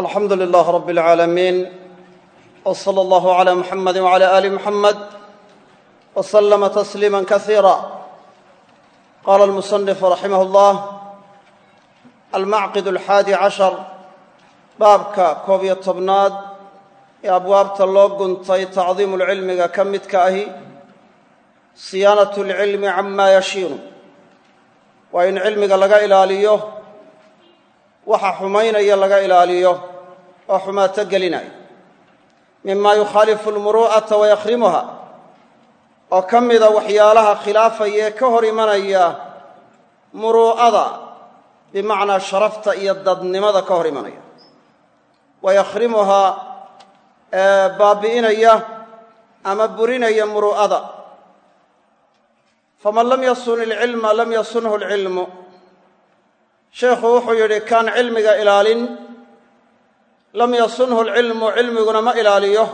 alxamdu lilah rab اlcaalamiin w slى اllah عlى muxamadi wعlى ali muxamed w slma tasliima kasiira qala almusanif raximah اllah almacqid alxaadi cashar baabka koob iyo tobnaad ee abwaabta loo guntay tacdiimu lcilmiga ka midka ahi siyaanaة اlcilmi cama yashiinu waa in cilmiga laga ilaaliyo waxa xumaynaya laga ilaaliyo oo xumaato gelinaya mima yukhaalifu lmuru'ata wayakhrimuha oo ka mida waxyaalaha khilaafaya ee ka hor imanaya muruu'ada bimacnaa sharafta iyo dadnimada ka hor imanaya. Wayakhrimuhaa baabi'inaya ama burinaya muru'ada. Faman lam yasun ilcilma lam yasunhu alcilmu sheekhu wuxuu yidhi kaan cilmiga ilaalin lam yasunhu alcilmu cilmiguna ma ilaaliyo.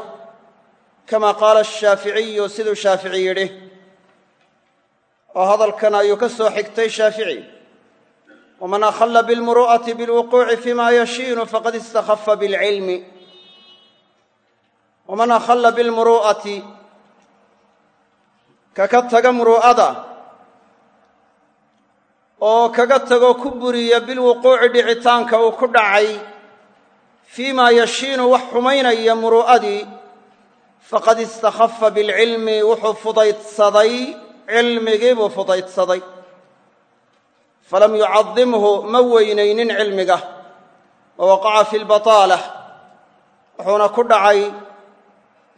Kama qaala ashaaficiyu siduu shaafici yidhi. Oo hadalkan ayuu ka soo xigtay shaafici waman akhalla bilmuru'ati bilwuquuci fima yashiinu faqad istakhafa bilcilmi. Waman akhalla bilmuru'ati kaka taga muru'ada oo kaga tago ku buriya bilwuquuci dhicitaanka uu ku dhacay fii maa yashiinu wax xumaynaya muru'adii faqad istakhafa bilcilmi wuxuu fudaydsaday cilmigii buu fudaydsaday. Falam yucadimhu ma weynaynin cilmiga wa waqaca fi lbataalah wuxuuna ku dhacay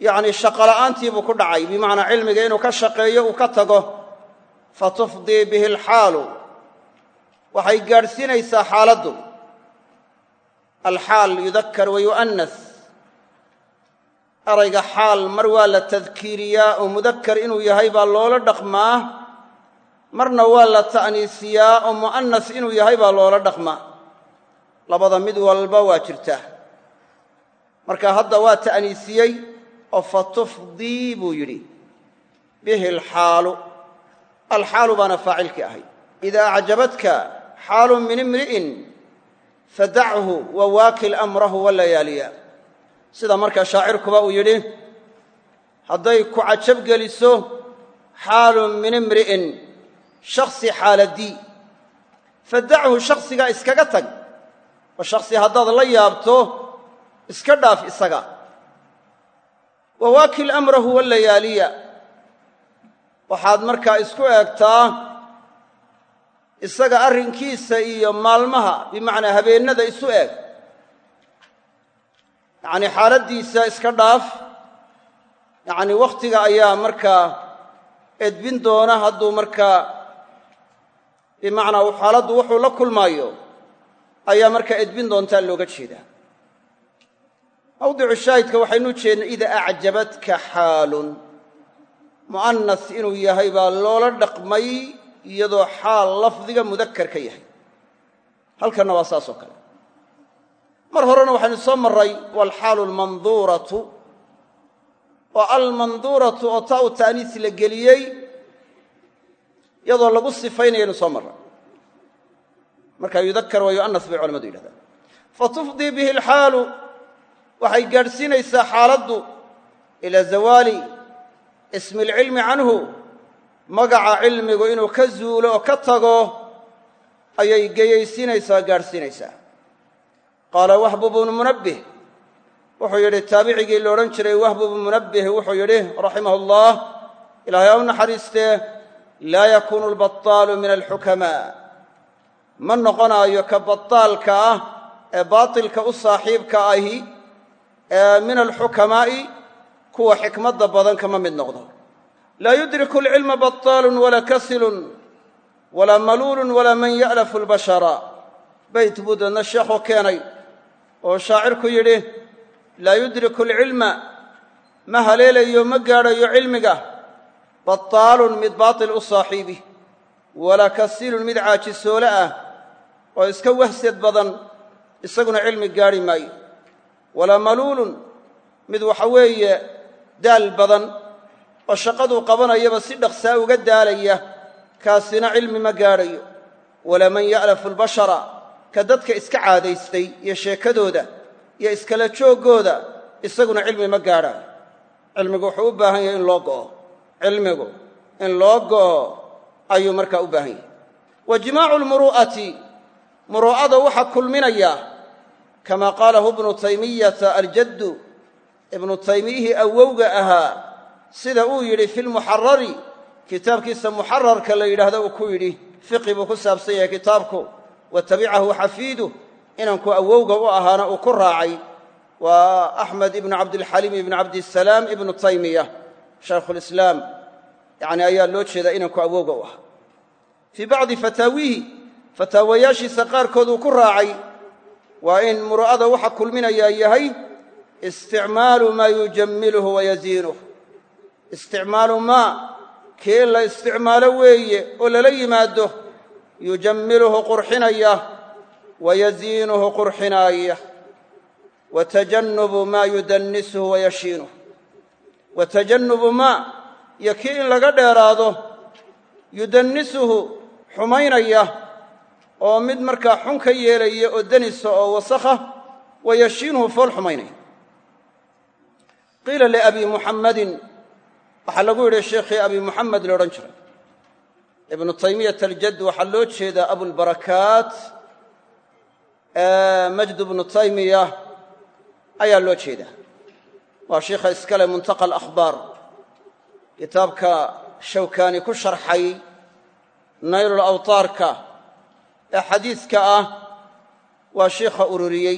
yacnii shaqola'aantii buu ku dhacay bimacnaa cilmiga inuu ka shaqeeyo uu ka tago fatufdii bihi alxaalu waxay gaadhsiinaysaa xaaladdu. Alxaal yudakar wa yu'annas. Erayga xaal mar waa la tadkiiriyaa oo mudakar inuu yahay baa loola dhaqmaa. Marna waa la ta'niisiyaa oo mu'annas inuu yahay baa loola dhaqmaa. Labada mid walba waa jirtaa. Marka hadda waa ta'niisiyey oo fatufdii buu yidhi. Bihi alxaalu. Alxaalu baana faacilkii ahay. Idaa acjabadka xaalu min imri'in fadachu wawaakil amrahu walayaaliya sida markaa shaacirkuba uu yidhi hadday ku cajab geliso xaalu min imri'in shakhsi xaaladii. Fadachu shakhsigaa iskaga tag oo shakhsi haddaad la yaabto iska dhaaf isaga. Wawaakil amrahu walayaaliya waxaad markaa isku eegtaa isaga arrinkiisa iyo maalmaha bimacnaa habeennada isu eeg. Yacnii xaaladdiisa iska dhaaf yacnii wakhtiga ayaa markaa edbin doona hadduu markaa bimacnaa xaaladdu wuxuu la kulmaayo ayaa markaa edbin doontaa looga jeedaa. Mawdicu shaahidka waxaynu ujeednay ida acjabadka xaalun mu'anas inuu yahay baa loola dhaqmay iyadoo xaal lafdiga mudakar ka yahay. Halkanna waa saas oo kale. Mar horena waxaynu soo marray waalxaalu almanduuratu oo almanduuratu oo taa u ta'niis la geliyey iyadoo lagu sifaynayaynu soo marray. Markaa yudakar waa yu'anas bay culamadu yidhahdaan. Fatufdii bihi alxaalu waxay gaadhsiinaysaa xaaladdu ilaa zawaali ismi alcilmi canhu magaca cilmigu inuu ka zuulo oo ka tago ayay geyaysiinaysaa gaadhsiinaysaa. Qaala wahbu bnu munabbih wuxuu yidhi taabicigii la odhan jiray wahbu bnu munabbih wuxuu yidhi raximahu allah ilaahay ha u naxariistee laa yakuunu albataalu min alxukamaa. Ma noqonaayo ka bataalka ah ee baatilka u saaxiibka ahi ee min alxukamaa'i kuwa xikmadda badan kama mid noqdo laa yudriku alcilma bataalun walaa kasilun walaa maluulun walaa man ya'lafu albashara. Bayt buu deedna sheekhu keenay oo shaacirku yidhi laa yudriku alcilma ma haleelayo ma gaadhayo cilmiga. Bataalun mid baatil u saaxiibi walaa kasilun mid caajisoole ah oo iska wahsad badan isaguna cilmi gaadhi maayo. Walaa maluulun mid waxa weeye daal badan oo shaqaduu qabanayaba si dhaqsaa uga daalaya kaasina cilmi ma gaadhayo. Walaa man ya'lafu albashara ka dadka iska caadaystay iyo sheekadooda iyo iskala jooggooda isaguna cilmi ma gaadhaayo cilmigu wuxuu u baahan yahay in loo go'o cilmigu in loo go'o ayuu markaa u baahan yahay. Wa jimaacu lmuru'ati muru'ada waxaa kulminaya kama qaalahu ibnu taymiyata aljaddu. Ibnu taymiyihii awowga ahaa sida uu yidhi fi lmuxarari kitaabkiisa muxararka la yidhaahdo uu ku yidhi fiqi buu ku saabsan yahay kitaabku wa tabicahu xafiiduh inanku awowga u ahaana uu ku raacay waa axmed ibnu cabdilxaliim ibnu cabdisalaam ibnu taymiya shaykhulislaam yani ayaa loo jeedaa inanku awowga u ahaa. Fii bacdi fataawiihi fataawayaashiisa qaarkood uu ku raacay waa in muru'ada waxa kulminayaa yahay isticmaalu maa yujammiluhu wayaziinuh isticmaalu maa kii la isticmaalo weeye oo lala yimaado? Yujammiluhu qurxinaya wayaziinuhu qurxinaaya wa tajannubu maa yudannisuhu wayashiinuh wa tajannubu maa iyo kii in laga dheeraado yudannisuhu xumaynaya oo mid markaa xun ka yeelaya oo danisa oo wasakha wayashiinuhu fool xumaynaya. Qiila liabi muxammadin waxaa lagu yidhi sheikhii abi muxamed la odhan jiray. Ibnu taymiyata aljadd waxaa loo jeedaa abulbarakaat majd bnu taymiya ayaa loo jeedaa. Waa sheikha iskale muntaqa alakhbaar kitaabka shawkaani ku sharxay naylulawtaarka ee xadiidka ah waa sheikha ururiyey.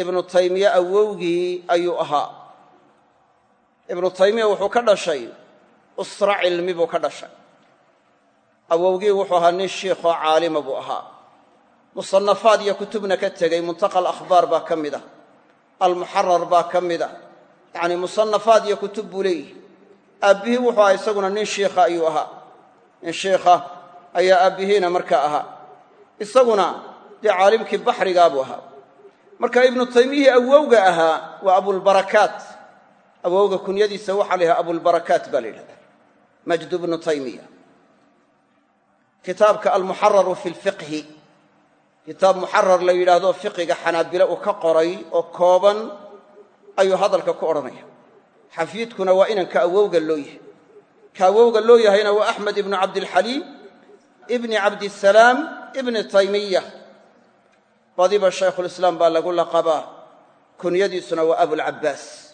Ibnu taymiye awowgii ayuu ahaa ibnu taymiya wuxuu ka dhashay usra cilmi buu ka dhashay. Awowgii wuxuu ahaa nin shiikhoo caalima buu ahaa. Musannafaad iyo kutubna ka tegey muntaqa alakhbaar baa ka mid ah almuxarar baa ka mid ah. Yacnii musannafaad iyo kutub buu leeyihi aabbihii wuxuu ahaa isaguna nin shiikha ayuu ahaa. Nin shiikha ayaa aabbihiina markaa ahaa. Isaguna dee caalimkii baxrigaa buu ahaa. Marka ibnu taymiyihii awowga ahaa waa abulbarakaat awowga kunyadiisa waxaa la yidhaha abulbarakaat baa la yidhahdaa. Majd bnu taymiya. Kitaabka almuxararu fi lfiqhi kitaab muxarar la yidhaahdo fiqiga xanaabile uu ka qoray oo kooban ayuu hadalka ku odhanaya. Xafiidkuna waa inanka awowga loo yahay. Ka awowga loo yahayna waa axmed ibnu cabdilxaliim ibni cabdisalaam ibni taymiya. Badiba shaykhulislaam baa lagu laqabaa. Kunyadiisuna waa abulcabbaas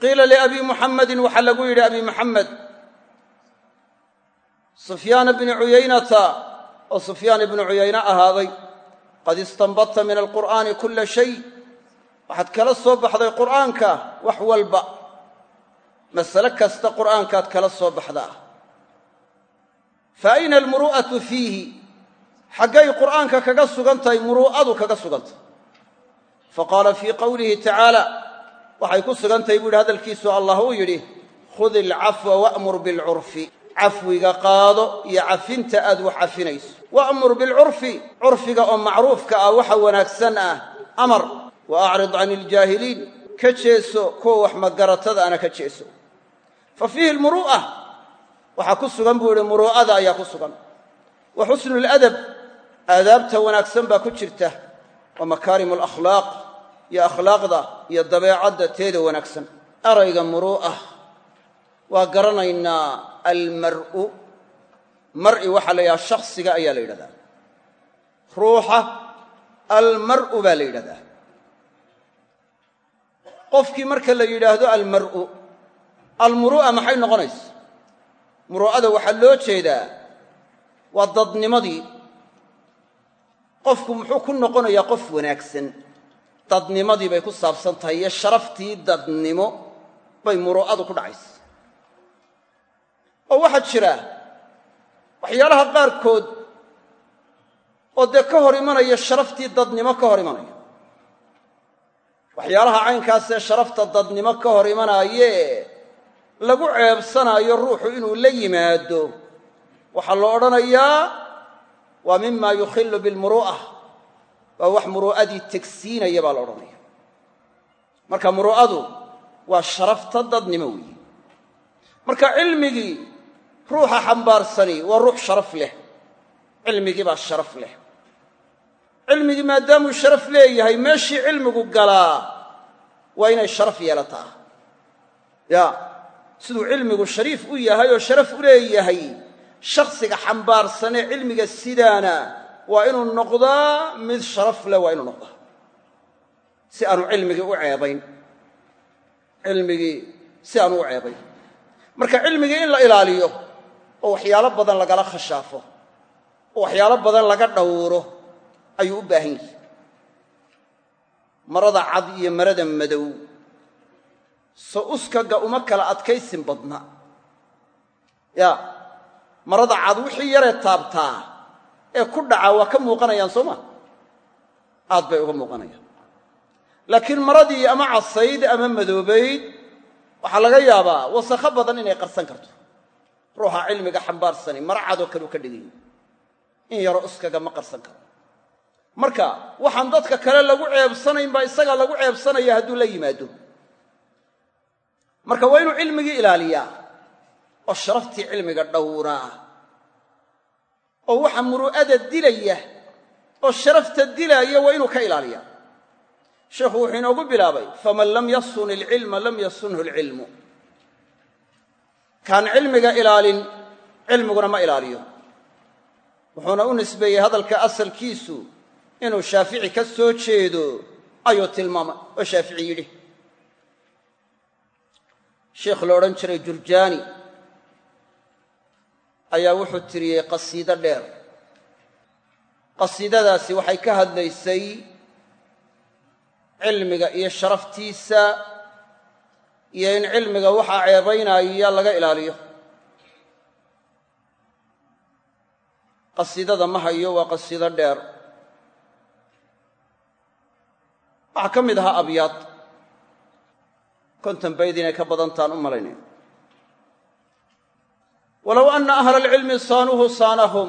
qiila liabi muxammadin waxaa lagu yidhi abi muxamed sufyaana bni cuyaynata oo sufyaan ibnu cuyayne ahaaday qad istanbadta min alqur'aani kulla shay. Waxaad kala soo baxday qur'aanka wax walba. Masale kasta qur'aankaad kala soo baxdaa. Fa ayna almuru'atu fiihi? Xaggay qur'aanka kaga sugan tahay muru'adu kaga sugan tahay fa qaala fii qowlihi tacaala waxay ku sugan tahay buu yidhi hadalkiisu allah uu yidhi khud ilcafwa wa'mur bilcurfi. Cafwiga qaado iyo cafinta aad wax cafinayso. Wa'mur bilcurfi. Curfiga oo macruufka ah waxa wanaagsan ah amar. Wa acrid can iljaahiliin ka jeeso kuwa wax magaratada ana ka jeeso. Fa fiihi almuru'a waxaa ku sugan buu yidhi muru'ada ayaa ku sugan. Wa xusnu ladab aadaabta wanaagsan baa ku jirta. Wa makaarimu alakhlaaq iyo akhlaaqda iyo dabeecadda teeda wanaagsan. Erayga muru'ah waa garanaynaa almar'u. Mar'i waxaa la yidhaha shakhsiga ayaa la yidhahdaa. Ruuxa almar'u baa la yidhahdaa. Qofkii marka la yidhaahdo almar'u almuru'a maxay noqonaysa? Muru'ada waxaa loo jeedaa waa dadnimadii. Qofku muxuu ku noqonayaa qof wanaagsan dadnimadii bay ku saabsan tahay iyo sharaftii dadnimo bay muru'adu ku dhacaysa. Oo waxaa jira waxyaalaha qaarkood oo dee ka hor imanaya sharaftii dadnimo ka hor imanaya. Waxyaalaha caynkaasee sharafta dadnimo ka hor imanaayee lagu ceebsanaayo ruuxu inuu la yimaado. Waxaa la odhanayaa waa mima yukhillu bilmuru'a waa wax muru'adii tegsiinaya baa la odhanaya. Marka muru'adu waa sharafta dadnimo weeye. Marka cilmigii ruuxa xambaarsani waa ruux sharaf leh. Cilmigii baa sharaf leh. Cilmigii maadaamuu sharaf leeyahay meeshii cilmigu galaa waa inay sharaf yeelataa. Ya siduu cilmigu shariif u yahay oo sharaf u leeyahay shakhsiga xambaarsanee cilmiga sidaana waa inuu noqdaa mid sharaf leh waa inuu noqdaa. Si aanu cilmigii u ceebayn. Cilmigii si aanu u ceebayn. Marka cilmigii in la ilaaliyo oo waxyaalo badan lagala khashaafo oo waxyaalo badan laga dhowro ayuu u baahan yahay. Marada cad iyo marada madow. So uskaga uma kala adkaysin badna. Ya marada cad wixii yaree taabtaa ee ku dhaca waa ka muuqanayaan soo ma? Aad bay uga muuqanayaan. Laakiin maradii ama casayd ama madoobayd waxaa laga yaabaa wasakho badan inay qarsan karto. Ruuxa cilmiga xambaarsani mara cadoo kale u ka dhigaya in yaro uskaga ma qarsan karo. Marka waxaan dadka kale lagu ceebsanayn baa isagaa lagu ceebsanaya hadduu la yimaado. Marka waa inuu cilmigii ilaaliyaa oo sharaftii cilmiga dhowraa oo waxa muru'ada dilaya oo sharafta dilaaya waa inuu ka ilaaliyaa sheikhu wuxuu inoogu bilaabay faman lam yasun ilcilma lam yasunhu alcilmu kaan cilmiga ilaalin cilmiguna ma ilaaliyo. Wuxuuna u nisbeeyey hadalka asalkiisu inuu shaafici ka soo jeedo ayuu tilmaamay oo shaafici yidhi. Sheikh la odhan jiray jurjaani ayaa wuxuu tiriyey qasiido dheer. Qasiidadaasi waxay ka hadlaysay cilmiga iyo sharaftiisa iyo in cilmiga waxaa ceebaynaya laga ilaaliyo. Qasiidada ma hayo waa qasiido dheer. Waxaa ka mid ahaa abyaad. Konton bayd inay ka badantaan u malaynaya walow ana ahla alcilmi saanuuhu saanahum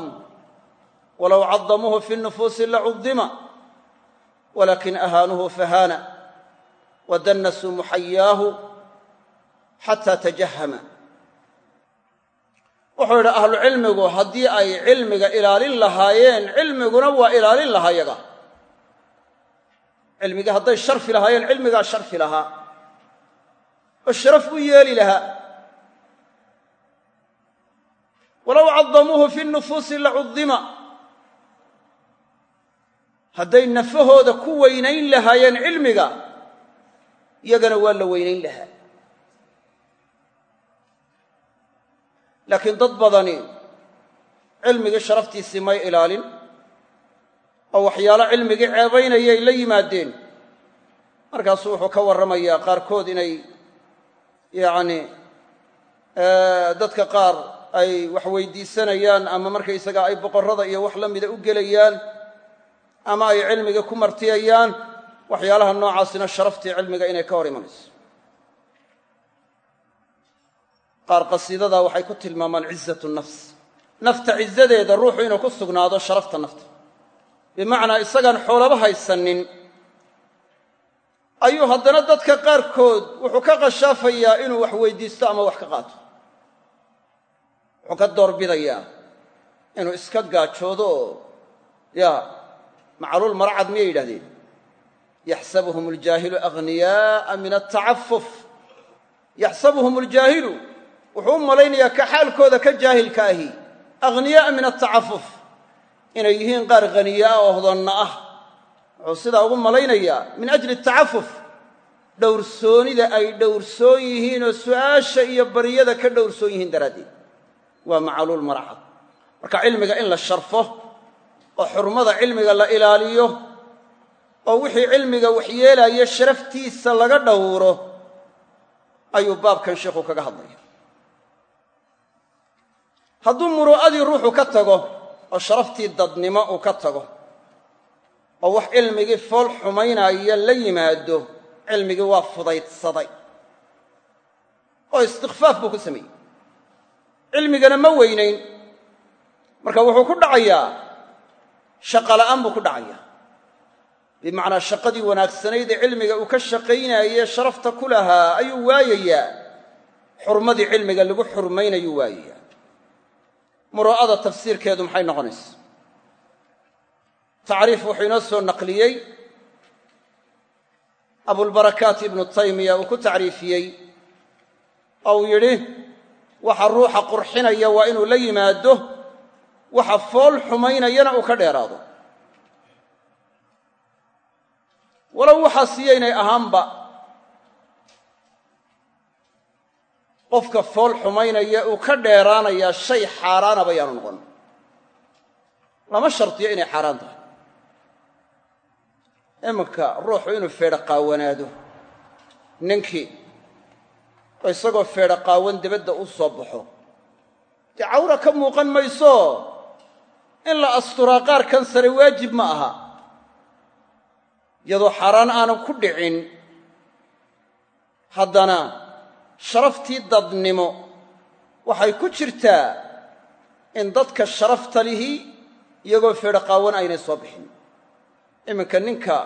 walow cadamuuhu fi nufuusi lacudima walakin ahaanuhu fahaana wadannasuu muxayaahu xataa tajahama wuxuu yidhi ahlucilmigu haddii ay cilmiga ilaalin lahaayeen cilmiguna waa ilaalin lahaa yaga cilmigii hadday sharfi lahaayeen cilmigaa sharfi lahaa. Oo sharaf u yeeli lahaa walow cadamuuhu fi nufuusi lacudima hadday nafahooda ku weynayn lahaayeen cilmiga yagana waa la weynayn lahaa. Laakiin dad badani cilmigii sharaftiisii may ilaalin oo waxyaalo cilmigii ceebaynayay la yimaadeen. Markaasuu wuxuu ka warramayaa qaarkood inay yacni dadka qaar ay wax weydiisanayaan ama markaysaga ay boqorrada iyo wax la mida u gelayaan ama ay cilmiga ku martiyayaan waxyaalaha noocaasina sharaftii cilmiga inay ka hor imanayso. Qaar qasiidadaa waxay ku tilmaamaan cizatu nafs. Nafta cizadeeda ruuxu inuu ku sugnaado sharafta nafta. Bimacnaa isagaan xoolaba haysanin. Ayuu haddana dadka qaarkood wuxuu ka qashaafayaa inuu wax weydiisto ama wax ka qaato wuxuu ka doorbidayaa inuu iska gaajoodo oo ya macluul maracad miyay yidhahdeen yaxsabuhum aljaahilu aghniyaaa min altacafuf yaxsabuhum aljaahilu wuxuu u malaynayaa ka xaalkooda ka jaahilka ahi. Aghniyaaa min altacafuf inay yihiin qaar khaniyaa oo hodonna ah. Wuxuu sidaa ugu malaynayaa min ajli atacafuf dhowrsoonida ay dhowrsoon yihiin oo su'aasha iyo baryada ka dhowrsoon yihiin daraaddeed waa macluul maracad marka cilmiga in la sharfo oo xurmada cilmiga la ilaaliyo oo wixii cilmiga waxyeelaya sharaftiisa laga dhowro ayuu baabkan sheikhu kaga hadlaya. Hadduu muruu'adii ruuxu ka tago oo sharaftii dadnimo uu ka tago oo wax cilmigii fool xumaynaya la yimaado cilmigii waa fudaydsaday oo istikfaaf buu ku sameeyey cilmigana ma weynayn. Marka wuxuu ku dhacayaa shaqa la'aan buu ku dhacayaa. Bimacnaa shaqadii wanaagsanayd ee cilmiga uu ka shaqaynaayee sharafta ku lahaa ayuu waayayaa. Xurmadii cilmiga lagu xurmaynayuu waayayaa. Muruu'ada tafsiirkeedu maxay noqonaysa? Tacriif wuxuu inoo soo naqliyey. Abulbarakaat ibnu taymiya uu ku tacriifiyey. Oo uu yidhi waxa ruuxa qurxinaya waa inuu la yimaado. Waxa fool xumaynayana uu ka dheeraado. Walow waxaa siiyaynay ahaanba qofka fool xumaynaya uu ka dheeraanayaa shay xaaraanaba yaanu noqon. Lama shardiyo inay xaaraan tahay. Iminka ruuxu inuu feedho qaawanaado ninkii oo isagoo feedho qaawan debadda u soo baxo. Dee cawra ka muuqan mayso? In la asturaa qaarkan sare waajib ma aha. Iyadoo xaaraan aanan ku dhicin haddana sharaftii dadnimo waxay ku jirtaa in dadka sharafta lihi iyagoo feedho qaawan aynay soo bixin. Iminka ninka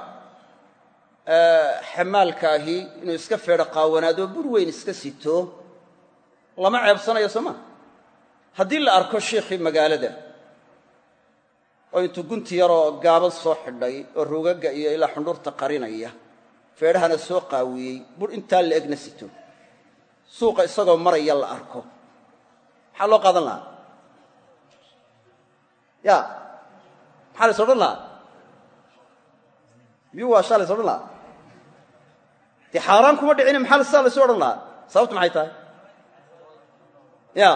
xamaalka ahi inuu iska feedho qaawanaado bur weyn iska sito lama ceebsanayo soo haddii la arko shiikhii magaalada oo intuu gunti yaroo gaaban soo xidhay oo rugaga iyo ilaa xundhurta qarinaya feedhahana soo qaawiyey bur intaa la egna sito suuqa isagoo maraya la arko. Maxaa loo qaadan lahaa? Ya maxaa lays odhan lahaa? Miyuu waa shaa lays odhan lahaa dee xaaraan kuma dhicine maxaa sidaa laysu odhan lahaa? Sababtu maxay tahay? Ya.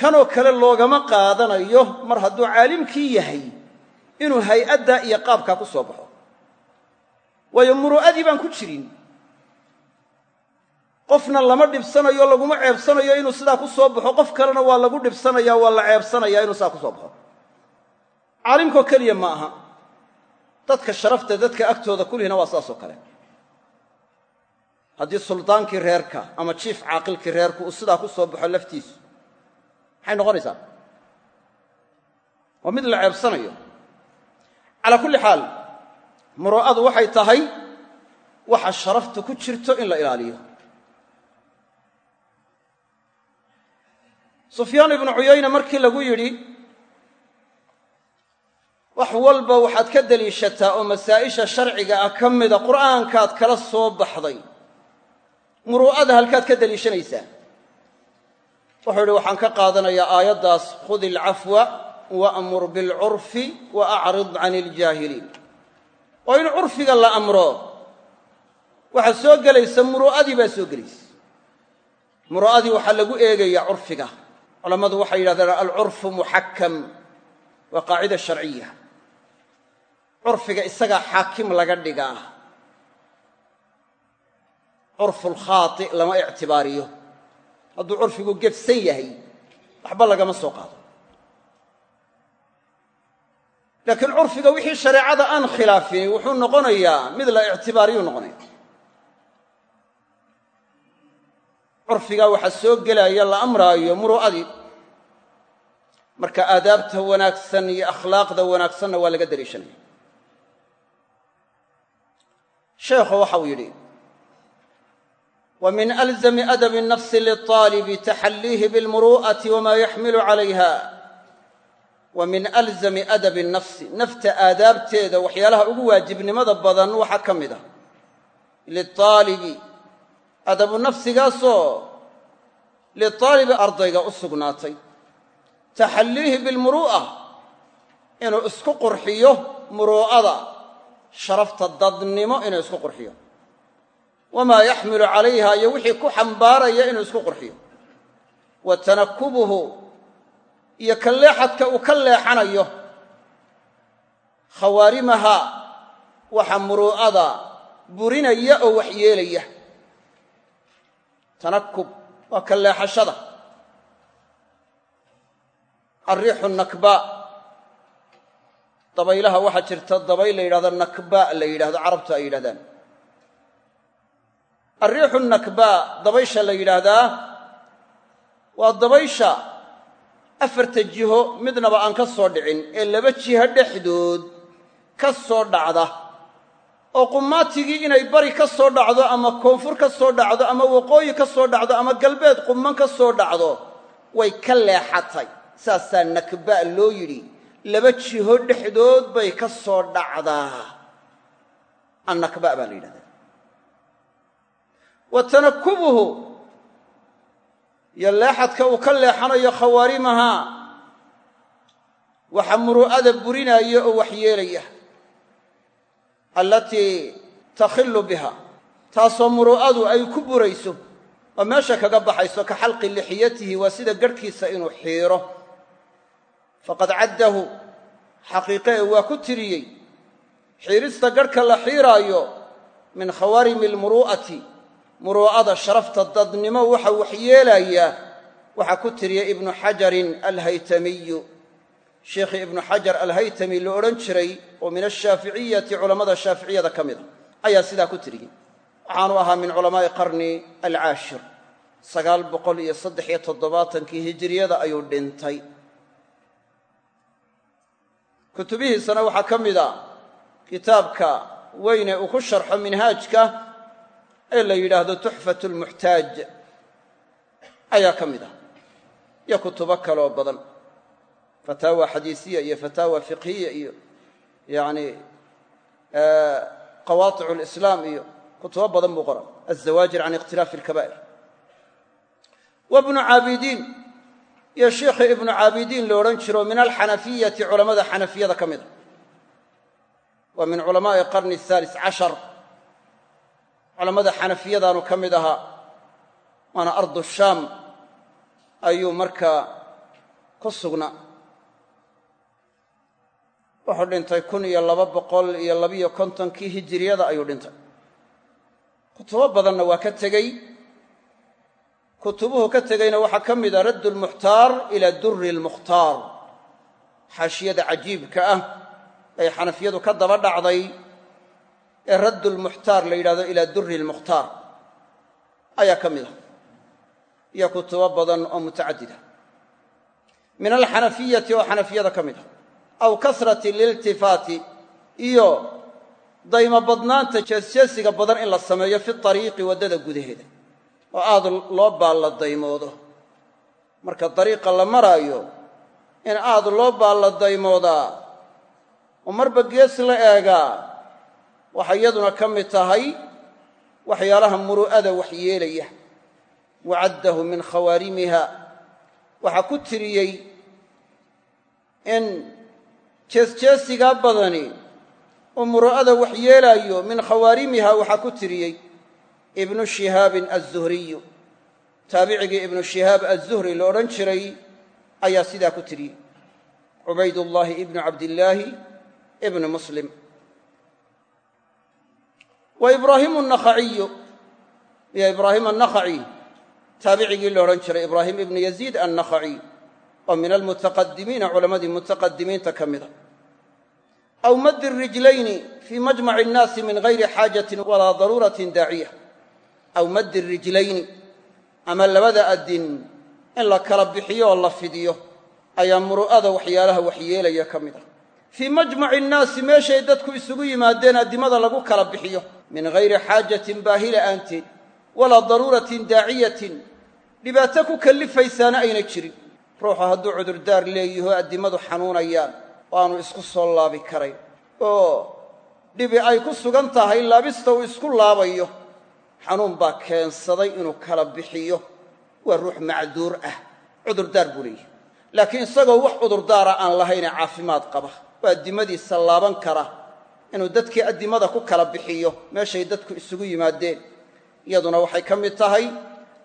Kanoo kale loogama qaadanayo mar hadduu caalimkii yahay inuu hay'addaa iyo qaabkaa ku soo baxo. Waayo muru'adii baan ku jirin. Qofna lama dhibsanayo laguma ceebsanayo inuu sidaa ku soo baxo. Qof kalena waa lagu dhibsanaya waa la ceebsanaya inuu sidaa ku soo baxo. Caalimkoo keliya ma aha. Dadka sharafta dadka agtooda kulihina waa saasoo kale haddii suldaankii reerka ama jiif caaqilkii reerku uu sidaa ku soo baxo laftiisu maxay noqonaysaa? Waa mid la ceebsanayo. Calaa kulli xaal muru'adu waxay tahay waxa sharafta ku jirto in la ilaaliyo. Sufyaan ibnu cuyayne markii lagu yidhi wax walba waxaad ka deliishataa oo masaa'isha sharciga ah ka mida qur'aankaad kala soo baxday muru'ada halkaad ka deliishanaysaa. Wuxuu yidhi waxaan ka qaadanayaa aayaddaas khudi alcafwa waamur bilcurfi wa can iljaahiliin. Oo in curfiga la amro. Waxaa soo gelaysa muru'adii baa soo gelaysa. Muru'adii waxaa lagu eegayaa curfiga. Culammadu waxay yidhahdeen alcurfu muxakkam waa qaacida sharciya. Curfiga isagaa xaakim laga dhigaa curfulkhaati lama ictibaariyo. Hadduu curfigu gefsan yahay waxba lagama soo qaado. Laakiin curfiga wixii shareecada aan khilaafin wuxuu noqonayaa mid la ictibaariyuu noqonaya. Curfigaa waxaa soo gelaya la amraayo muru'adii marka aadaabta wanaagsan iyo akhlaaqda wanaagsanna waa laga daliishanaya sheekhu waxau yidhi wa min alzami adabi nafsi liطaalibi taxalliihi bilmuru'ati wama yaxmilu calayha wa min alzami adabi nafsi nafta aadaabteeda waxyaalaha ugu waajibnimada badan waxaa ka mid ah liaalibi adabu nafsigaasoo liaalibi ardayga u sugnaatay taxalliihi bilmuru'a inuu isku qurxiyo muru'ada sharafta dadnimo inuu isku qurxiyo wamaa yaxmilu calayha iyo wixii ku xambaaraya inuu isku qurxiyo. Wa tanakubuhu iyo ka leexadka uu ka leexanayo. Khawaarimaha waxa muru'ada burinaya oo waxyeelaya. Tanakub waa ka leexashada. Alriixu nakba. Dabaylaha waxaa jirta dabayl la yidhahdo nakba la yidhahdo carabtu ay yidhahdaan alriixu nakba dabaysha la yidhaahdaa waa dabaysha afarta jiho midnaba aan ka soo dhicin ee laba jiho dhexdood ka soo dhacda oo qumaatigii inay bari ka soo dhacdo ama koonfur ka soo dhacdo ama waqooyi ka soo dhacdo ama galbeed qumman ka soo dhacdo way ka leexatay. Saasaa nakba loo yidhi laba jiho dhexdood bay ka soo dhacdaa. Annakba baa la yidhahdaa wa tanakubuhu iyo leexadka uu ka leexanayo khawaarimaha waxa muru'ada burinaya oo waxyeelaya allatii takhillu biha taasoo muru'adu ay ku burayso oo meesha kaga baxayso ka xalqi lixiyatihi waa sida garhkiisa inuu xiiro. Faqad caddahu xaqiiqe ee waa ku tiriyey xiirista garhka la xiiraayo min khawaarimi almuru'ati muru'ada sharafta dadnimo waxa waxyeelaya waxaa ku tiriyey ibnu xajarin alhaytamiyu. Sheekhii ibnu xajar alhaytami la odhan jiray oo min ashaaficiyati culammada shaaficiyada ka mida ayaa sidaa ku tiriyey waxaanu ahaa min culamaa'i qarni alcaashir sagaal boqol iyo saddex iyo toddobaatankii hijiriyada ayuu dhintay. Kutubihiisana waxaa ka mid a kitaabka weyne uu ku sharxo minhaajka ee la yidhaahdo tuxfatu lmuxtaaj ayaa ka mid ah. Iyo kutubo kaleoo badan. Fataawa xadiisiya iyo fataawa fiqhiya iyo yacni qawaaticu lislaam iyo kutubo badan buu qora azawaajir can ikhtilaafi alkabaa'ir. Wa caabidiin iyo sheikhi ibnu caabidiin la odhan jiro min alxanafiyati culammada xanafiyada ka mida waa min culamaa'i qarni ahaalis cashar culammada xanafiyadaanu ka mid ahaa waana ardu shaam ayuu markaa ku sugnaa. Wuxuu dhintay kun iyo laba boqol iyo labiyo kontonkii hijiriyada ayuu dhintay. Kutubo badanna waa ka tegey. Kutubuhu ka tegeyna waxaa ka mida radd lmuxtaar ila duri lmukhtaar xaashiyada cajiibka ah ay xanafiyadu ka daba dhacday ee radd lmuxtaar la yidhahdo ilaa duri lmukhtaar ayaa ka mid ah. Iyo kutubo badan oo mutacadida min alxanafiyati oo xanafiyada ka mid ah. Aw kasrati liltifaati iyo daymo badnaanta jeesjeesiga badan in la sameeyo fi ariiqi waddada gudaheeda. Oo aad loo baalla daymoodo. Marka dariiqa la maraayo in aad loo baalla daymoodaa oo marba gees la eegaa waxay iyaduna ka mid tahay waxyaalaha muru'ada waxyeelaya wacaddahu min khawaarimiha. Waxaa ku tiriyey in jeesjeesigaa badani oo muru'ada waxyeelaayo min khawaarimiha waxaa ku tiriyey ibnu shihaabin azuhriyu taabicigii ibnu shihaab azuhri la odhan jiray ayaa sidaa ku tiriyey. Cubaydullaahi ibnu cabdillaahi ibnu muslim wa ibraahimu annakhaciyu iyo ibraahim annakhaci taabicigii la odhan jiray ibraahim ibnu yaziid annakhaci oo min almutaqadimiina culammadii mutaqadimiinta ka mida aw maddi rijlayni fii majmaci innaasi min gayri xaajatin walaa daruuratin daaciya aw maddi rijlayni ama labada addin in la kala bixiyo oo la fidiyo ayaa muru'ada waxyaalaha waxyeelaya ka mid ah fii majmaci innaasi meeshay dadku isugu yimaadeen addimada lagu kala bixiyo min gayri xaajatin baahi la'aanteed walaa daruuratin daaciyatin dhibaato ku kallifaysaana ayna jirin. Ruuxu hadduu cudurdaar leeyaho addimadu xanuunayaan oo aanu isku soo laabi karayn oo dhibi ay ku sugan tahay laabista uu isku laabayo. Xanuun baa keensaday inuu kala bixiyo. Waa ruux macduur ah cudurdaar buu leeyahy laakiin isagoo wax cudurdaara aan lahaynee caafimaad qaba oo addimadiisa laaban kara inuu dadkii addimada ku kala bixiyo meeshay dadku isugu yimaadeen. Iyaduna waxay ka mid tahay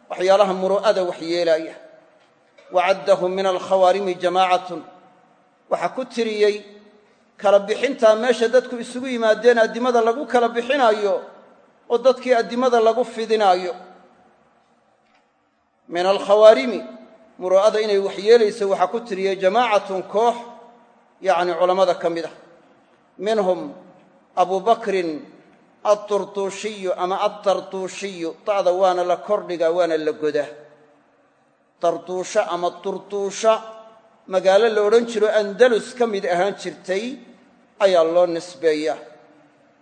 waxyaalaha muru'ada waxyeelaaya. Wacaddahu min alkhawaarimi jamaacatun. Waxaa ku tiriyey kala bixintaa meesha dadku isugu yimaadeen addimada lagu kala bixinaayo oo dadkii addimada lagu fidinaayo. Min alkhawaarimi muru'ada inay waxyeelayso waxaa ku tiriyey jamaacatun koox yacni culammada ka mid ah. Minhum abu bakrin alturtuushiyu ama altartuushiyu da'da waana la kordhigaa waana la godaa tartuusho ama turtuusha magaalo la odhan jiro andalus ka mid ahaan jirtay ayaa loo nisbeeyaa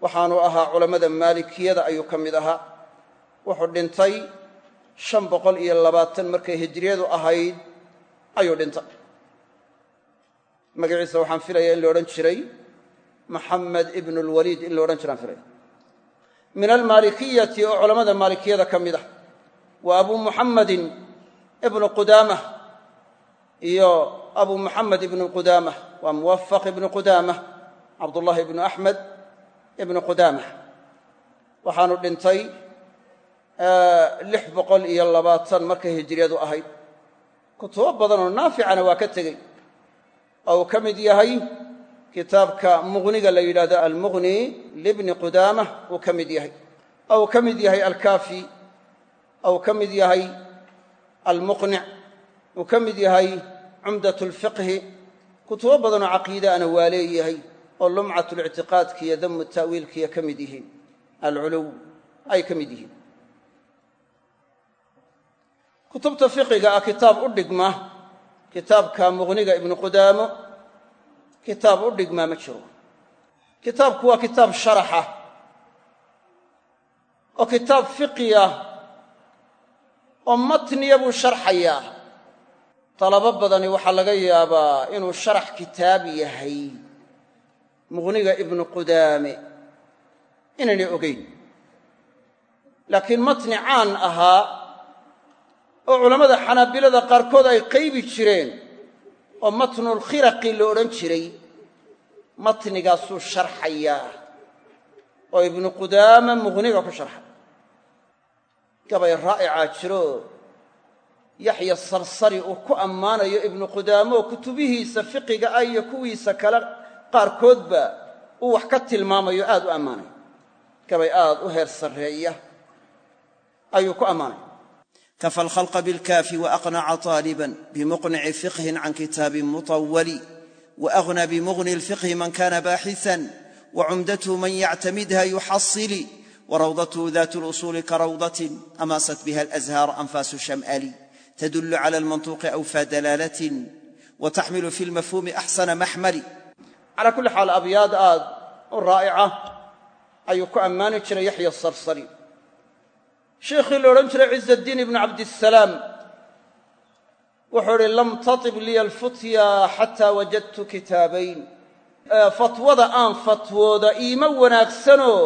waxaanu ahaa culammada maalikiyada ayuu ka mid ahaa. Wuxuu dhintay shan boqol iyo labaatan markay hijriyadu ahayd ayuu dhintay. Magaciisa waxaan filaya in la jiray maxamed ibnu lwaliid in la odhan jiraan filaya min almaalikiyati oo culammada maalikiyada ka mid ah wa abu muxammadin ibnu qudaamah iyo abu muxamed ibnu qudaamah waa muwafaq ibnu qudaamah cabdullahi ibnu axmed ibnu qudaamah waxaanu dhintay lix boqol iyo labaatan markay hijriyadu ahayd. Kutubo badan oo naaficana waa ka tegey. Ka mid yahay kitaabka muqniga la yidhahdo almuqni libni qudaamah uu ka mid yahay. Uu ka mid yahay alkaafi uu ka mid yahay almuqnic uu ka mid yahay cumdat lfiqhi kutubo badanoo caqiidaana waa leeyahay oo lumcat lictiqaadka damu ta'wiilkiiyo ka mid yihiin. Alculuw ay ka mid yihiin. Kutubta fiqiga ah kitaab u dhigma kitaabka muqniga ibnu qudaamo kitaab u dhigmaa ma jiro. Kitaabku waa kitaab sharaxa oo kitaab fiqiya oo matniya buu sharxayaa dalabo badani waxaa laga yaabaa inuu sharax kitaab yahay. Muqniga ibnu qudaame inaynay ogeyn. Laakiin matni caan ahaa oo culammada xanaabilada qaarkood ay qaybi jireen oo matnulkhiraqi la odhan jiray matnigaasuu sharxayaa oo ibnu qudaama muqniga ku sharxay gabay raa'icaa jiro yaxya sarsari uu ku ammaanayo ibnu qudaamo oo kutubihiisa fiqiga ah iyo kuwiisa kale qaarkoodba uu wax ka tilmaamayo aad u ammaanayo gabay aad u heer sarreeya ayuu ku kafa alkhalqa bilkaafi wa aqnaca taaliban bimuqnici fiqhin can kitaabi mutawali wa aghna bimughni alfiqhi man kana baaxisan wa cumdathu man yactamidha yuxasili warawdathu daatu lusuuli karawdatin amaasat biha alazhaar anfaasu sham'ali tadullu cala almantuuqi awfaa dalaalatin wa taxmilu fi lmafhuumi axsana maxmali calaa kulli xaal abyaad aad u raa'ica ayuu ku ammaani jiray yaxya sarsari sheikhii la odhan jiray ciزaddiin ibnu cabdisalaam wuxuu idhi lam tatib liya alfutya xataa wajadtu kitaabayn. Fatwada aan fatwooda iima wanaagsanoo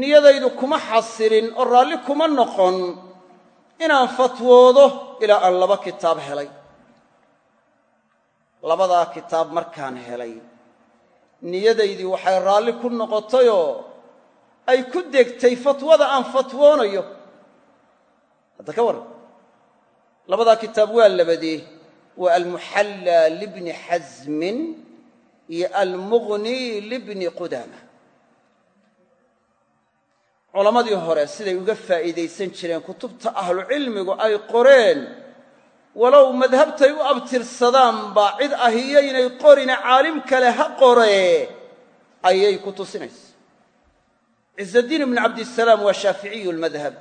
niyadaydu kuma xasilin oo raalli kuma noqon inaan fatwoodo ilaa aan laba kitaab helay. Labadaa kitaab markaan helay niyadaydii waxay raalli ku noqotayoo ay ku degtay fatwada aan fatwoonayo hadda ka warran. Labadaa kitaab waa labadee waa almuxallaa libni xasmin iyo almughni libni qudaama culammadii hore siday uga faa'iidaysan jireen kutubta ahlucilmigu ay qoreen walow madhabtay u abtirsadaan baa cid ahiyo inay qorine caalim kale ha qoree ayay ku tusinaysa ciزaddiin ibnu cabdisalaam waa shaaficiyu lmadhab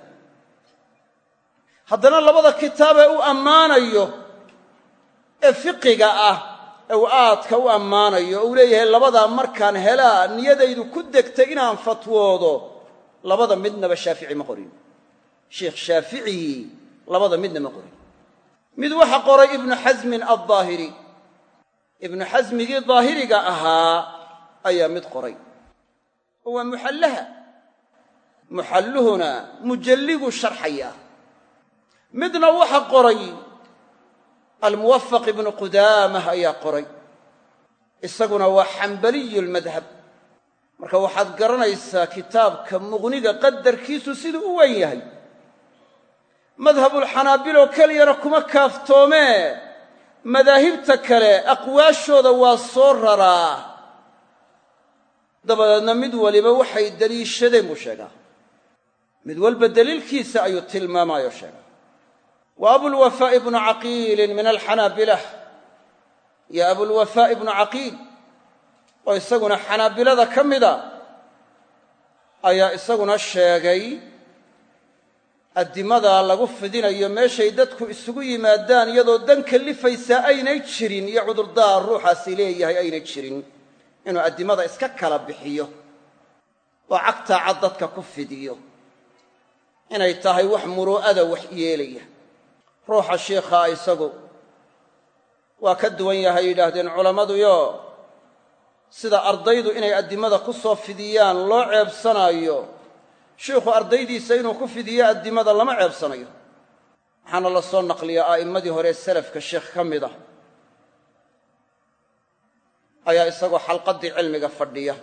haddana labada kitaabee u ammaanayo ee fiqiga ah ee uu aadka u ammaanayo uu leeyahay labadaa markaan helaa niyadaydu ku degtay inaan fatwoodo labada midnaba shaafici ma qorin. Sheikh shaaficii labada midna ma qorin. Mid waxa qoray ibnu xasmin aldaahiri ibnu xasmigii daahiriga ahaa ayaa mid qoray. Oo waa muxallaha muxalluhuna mujalligu sharxaya. Midna waxa qoray almuwafaq ibnu qudaamah ayaa qoray. Isaguna waa xambaliyu lmadhab marka waxaad garanaysaa kitaabka muqniga qadarkiisu siduu u wen yahay. Madhabulxanaabiloo keliyana kuma kaaftoomee madaahibta kale aqwaashooda waa soo raraa. Dabadeedna mid waliba waxay deliishadeen buu sheegaa mid walba deliilkiisa ayuu tilmaamaayoo sheegaa wa abulwafaa ibnu caqiilin min alxanaabilah. Iyo abulwafaa ibnu caqiil oo isaguna xanaabilada ka mida ayaa isaguna sheegay addimada lagu fidinayo meeshay dadku isugu yimaadaan iyadoo dan kallifaysaa aynay jirin iyo cudurdaar ruuxaasi leeyahay aynay jirin inuu addimada iska kala bixiyo. Oo cagtaa cad dadka ku fidiyo inay tahay wax muruu'ada wax yeelaya. Ruuxa shiikhaa isagu waa ka duwan yahay yidhaahdeen culammaduyo sida ardaydu inay addimada ku soo fidiyaan loo ceebsanaayo shiikhu ardaydiisa inuu ku fidiyo addimada lama ceebsanayo. Waxaana la soo naqliyaa a'immadii hore salafka sheekh ka mid ah. Ayaa isagoo xalqaddii cilmiga fadhiya.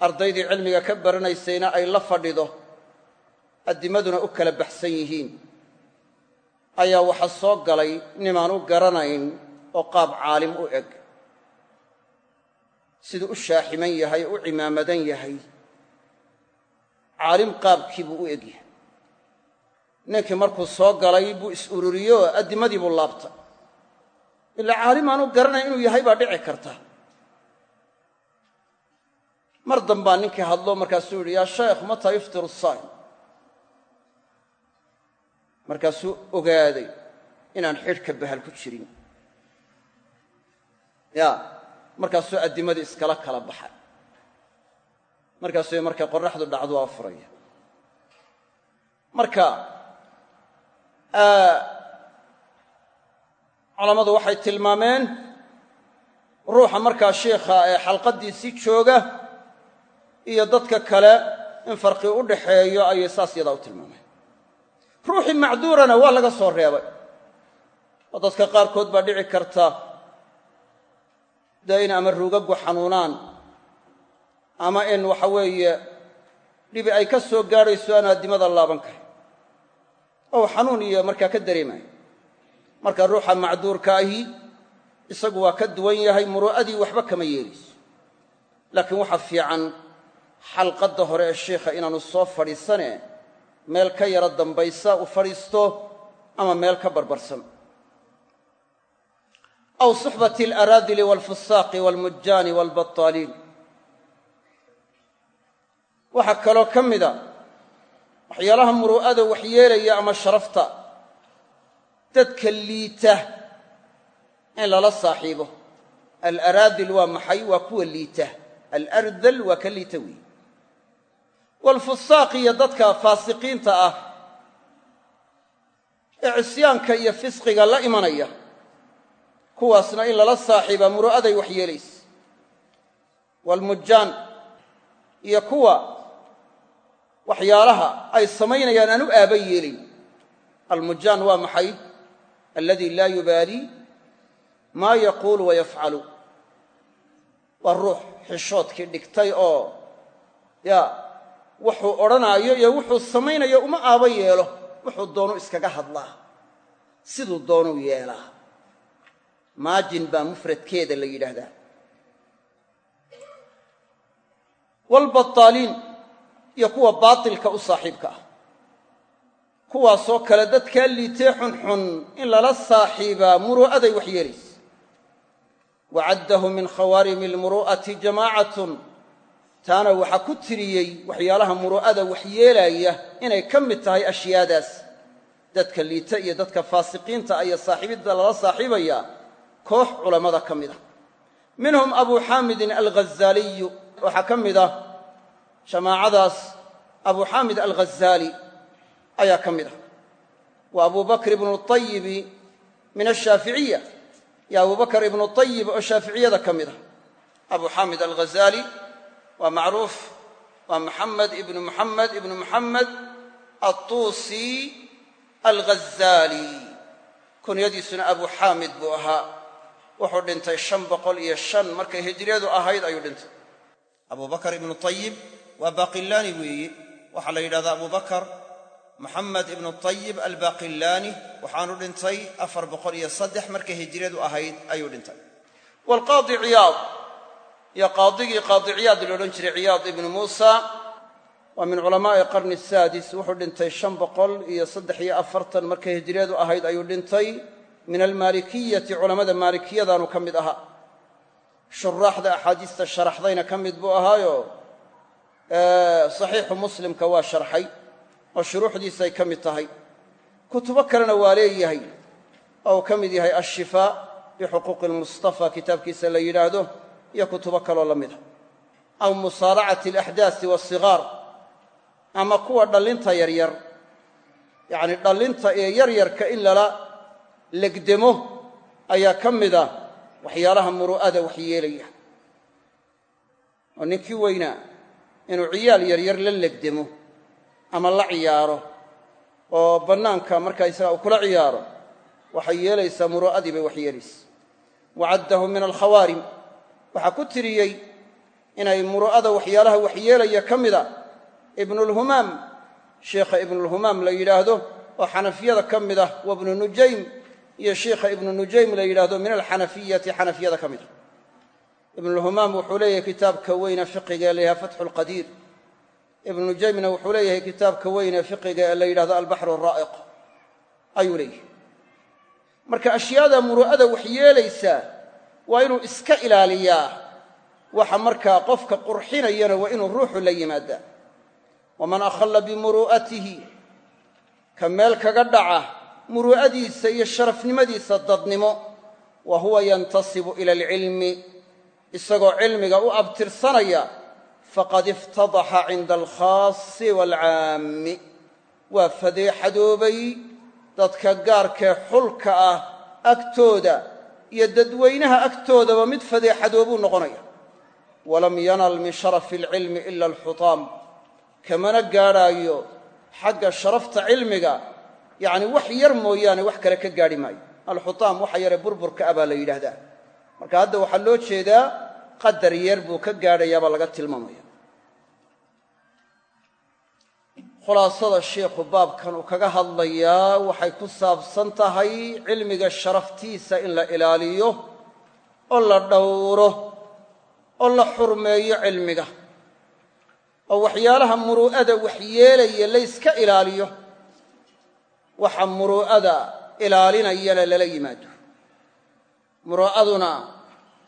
Ardaydii cilmiga ka baranaysayna ay la fadhido addimaduna u kala baxsan yihiin. Ayaa waxa soo galay nimaan u garanayn oo qaab caalim u eg. Siduu u shaaximan yahay u cimaamadan yahay. Caalim qaabkii buu u eg yahay. Ninkii markuu soo galay buu is ururiyo addimadii buu laabtay ilaa caalim aanu garanayn inuu yahay baa dhici karta. Mar dambaa ninkii hadlo markaasuu yidhi yaa shaykh mata yuftiru saa'im markaasuu ogaaday inaan xidhka bahal ku jirin. Ya markaasuu addimadii iskala kala baxay. Markaasuu markay qorraxdu dhacdu waa furaya. Marka culammadu waxay tilmaameen ruuxa markaa sheikha ee xalqaddiisii jooga iyo dadka kale in farqi u dhaxeeyo ayay saas yadaa u tilmaameen ruuxii macduurana waa laga soo reebay. Oo dadka qaarkood baa dhici karta dee in ama ruugaggu xanuunaan ama in waxa weeye dhibi ay ka soo gaadhayso aan addimada laaban karin. Oo xanuun iyo markaa ka dareemaya marka ruuxa macduurka ahi isagu waa ka duwan yahay muru'adii waxba kama yeelayso laakiin waxaa fiican xalqadda hore ee sheikha inaanu soo fadhiisane meel ka yaro dambaysa u fadhiisto ama meel ka barbarsan. Aw suxbati alaraadili waalfusaaqi waalmujaani waalbattaaliin waxaa kaloo ka mida waxyaalaha muru'ada waxyeelaya ama sharafta dadka liita in lala saaxiibo. Alaraadil waa maxay? Waa kuwa liita. Alardal waa ka liita weeye waalfusaaq iyo dadka faasiqiinta ah ee cisyaanka iyo fisqiga la imanaya kuwaasna in lala saaxiibaa muru'aday waxyeelaysa waalmujaan iyo kuwa waxyaalaha ay samaynayaan aan u aaba yeelayn almujaan waa maxay? Alladii laa yubaalii maa yaquulu wa yafcalu. Waa ruux xishoodkii dhigtay oo wuxuu odhanaayo iyo wuxuu samaynayo uma aaba yeelo. Wuxuu doonu iskaga hadlaa. Siduu doonuu yeelaa. Maajin baa mufradkeeda la yidhaahdaa. Waalbattaaliin iyo kuwa baatilka u saaxiibka ah. Kuwaasoo kale dadkaa liitee xunxun in lala saaxiibaa muru'aday wax yeelaysa wacaddahu min khawaarimi almuru'ati jamaacatun taana waxaa ku tiriyey waxyaalaha muru'ada waxyeelaya inay ka mid tahay ashyaadaas. Dadka liita iyo dadka faasiqiinta aya saaxiibidda lala saaxiibaya koox culammada ka mid ah. Minhum abuu xaamidin alghazaaliyu waxaa ka mid ah jamaacadaas abuu xaamid alghazaali ayaa ka mid ah. Wa abuu bakr ibnu tayibi min ashaaficiya iyo abuu ibnu tayib oo shaaficiyada ka mid ah. Abuu xaamid alghazaali waa macruuf. Waa maxamed ibnu muxamed ibnu muxamed altuusi alghazaali kunyadiisuna abuu xaamid buu ahaa. Wuxuu dhintay shan boqol iyo shan. Markay hijriyadu ahayd ayuu dhintay. Abuu bakar ibnu tayib waa baqilaani weeye waxaa la yidhahdaa abuu bakar maxamed ibnu tayib albaqilaani waxaanu dhintay afar boqol iyo saddex markay hijriyadu ahayd ayuu dhintay iyo qaadigii qaadi ciyaad la odhan jiray ciyaad ibnu muusa. Waa min culamaa'i qarni saadis wuxuu dhintay shan boqol iyo saddex iyo afartan markay hijriyadu ahayd ayuu dhintay. Min almaalikiyati culammada maalikiyadaanu ka mid ahaa shuraaxda axaadiista sharaxdayna ka mid buu ahaayo. Saxiixu muslimka waa sharxay oo shuruuxdiisay ka mid tahay. Kutubo kalena waa leeyahay oo ka mid yahay ashifaa bixuquuqi almustafa kitaabkiisa la yidhaahdo iyo kutubo kaloo la mid a aw musaaracati alaxdaasi waasigaar ama kuwa dhallinta yaryar. Yacni dhallinta ee yaryarka in lala legdemo ayaa ka mid ah waxyaalaha muru'ada waxyeelaya. Oo ninkii weynaa inuu ciyaal yaryar la legdemo ama la ciyaaro oo bannaanka markaysaga uu kula ciyaaro waxay yeelaysaa muru'adii bay wax yeelaysa wacaddahu min alkhawaarim waxaa ku tiriyey inay muru'ada waxyaalaha waxyeelaya ka mida ibnulhumaam sheikha ibnulhumaam la yidhaahdo oo xanafiyada ka mid wa bnu nujaym iyo sheikha ibnu nujaym la yidhaahdo min alxanafiyati xanafiyada ka mid ah ibnulhumaam wuxuu leeyahay kitaabka weyne fiqiga ee la yidhahdo fatxu lqadiir ibnu nujaymna wuxuu leeyahay kitaabka weyne fiqiga ee la yidhahdo albaxru araa'iq ayuu leeyahay. Marka ashyaada muru'ada waxyeelaysaa waa inuu iska ilaaliyaa. Waxa markaa qofka qurxinayana waa inuu ruuxu la yimaadaa. Waman akhalla bimuru'atihi ka meel kaga dhaca muru'adiisa iyo sharafnimadiisa dadnimo wa huwa yantasibu ila alcilmi isagoo cilmiga u abtirsanaya faqad iftadaxa cinda alkhaasi waalcaammi waa fadeexadoobay dadka gaarkee xulka ah agtooda iyo dadweynaha agtoodaba mid fadeexadoobuu noqonaya. Walam yanal min sharafi alcilmi ila alxutaam. Kamana gaadhaayo xagga sharafta cilmiga yacni wax yar mooyaane wax kale ka gaadhi maayo. Alxutaam waxa yare burburka ah baa la yidhaahdaa. Marka hadda waxaa loo jeedaa qadar yar buu ka gaadhayaabaa laga tilmaamaya khulaasada sheikhu baabkan uu kaga hadlayaa waxay ku saabsan tahay cilmiga sharaftiisa in la ilaaliyo oo la dhowro oo la xurmeeyo cilmiga. Oo waxyaalaha muruu'ada waxyeelaya layska ilaaliyo. Waxa muruu'ada ilaalinayana lala yimaado. Muruu'aduna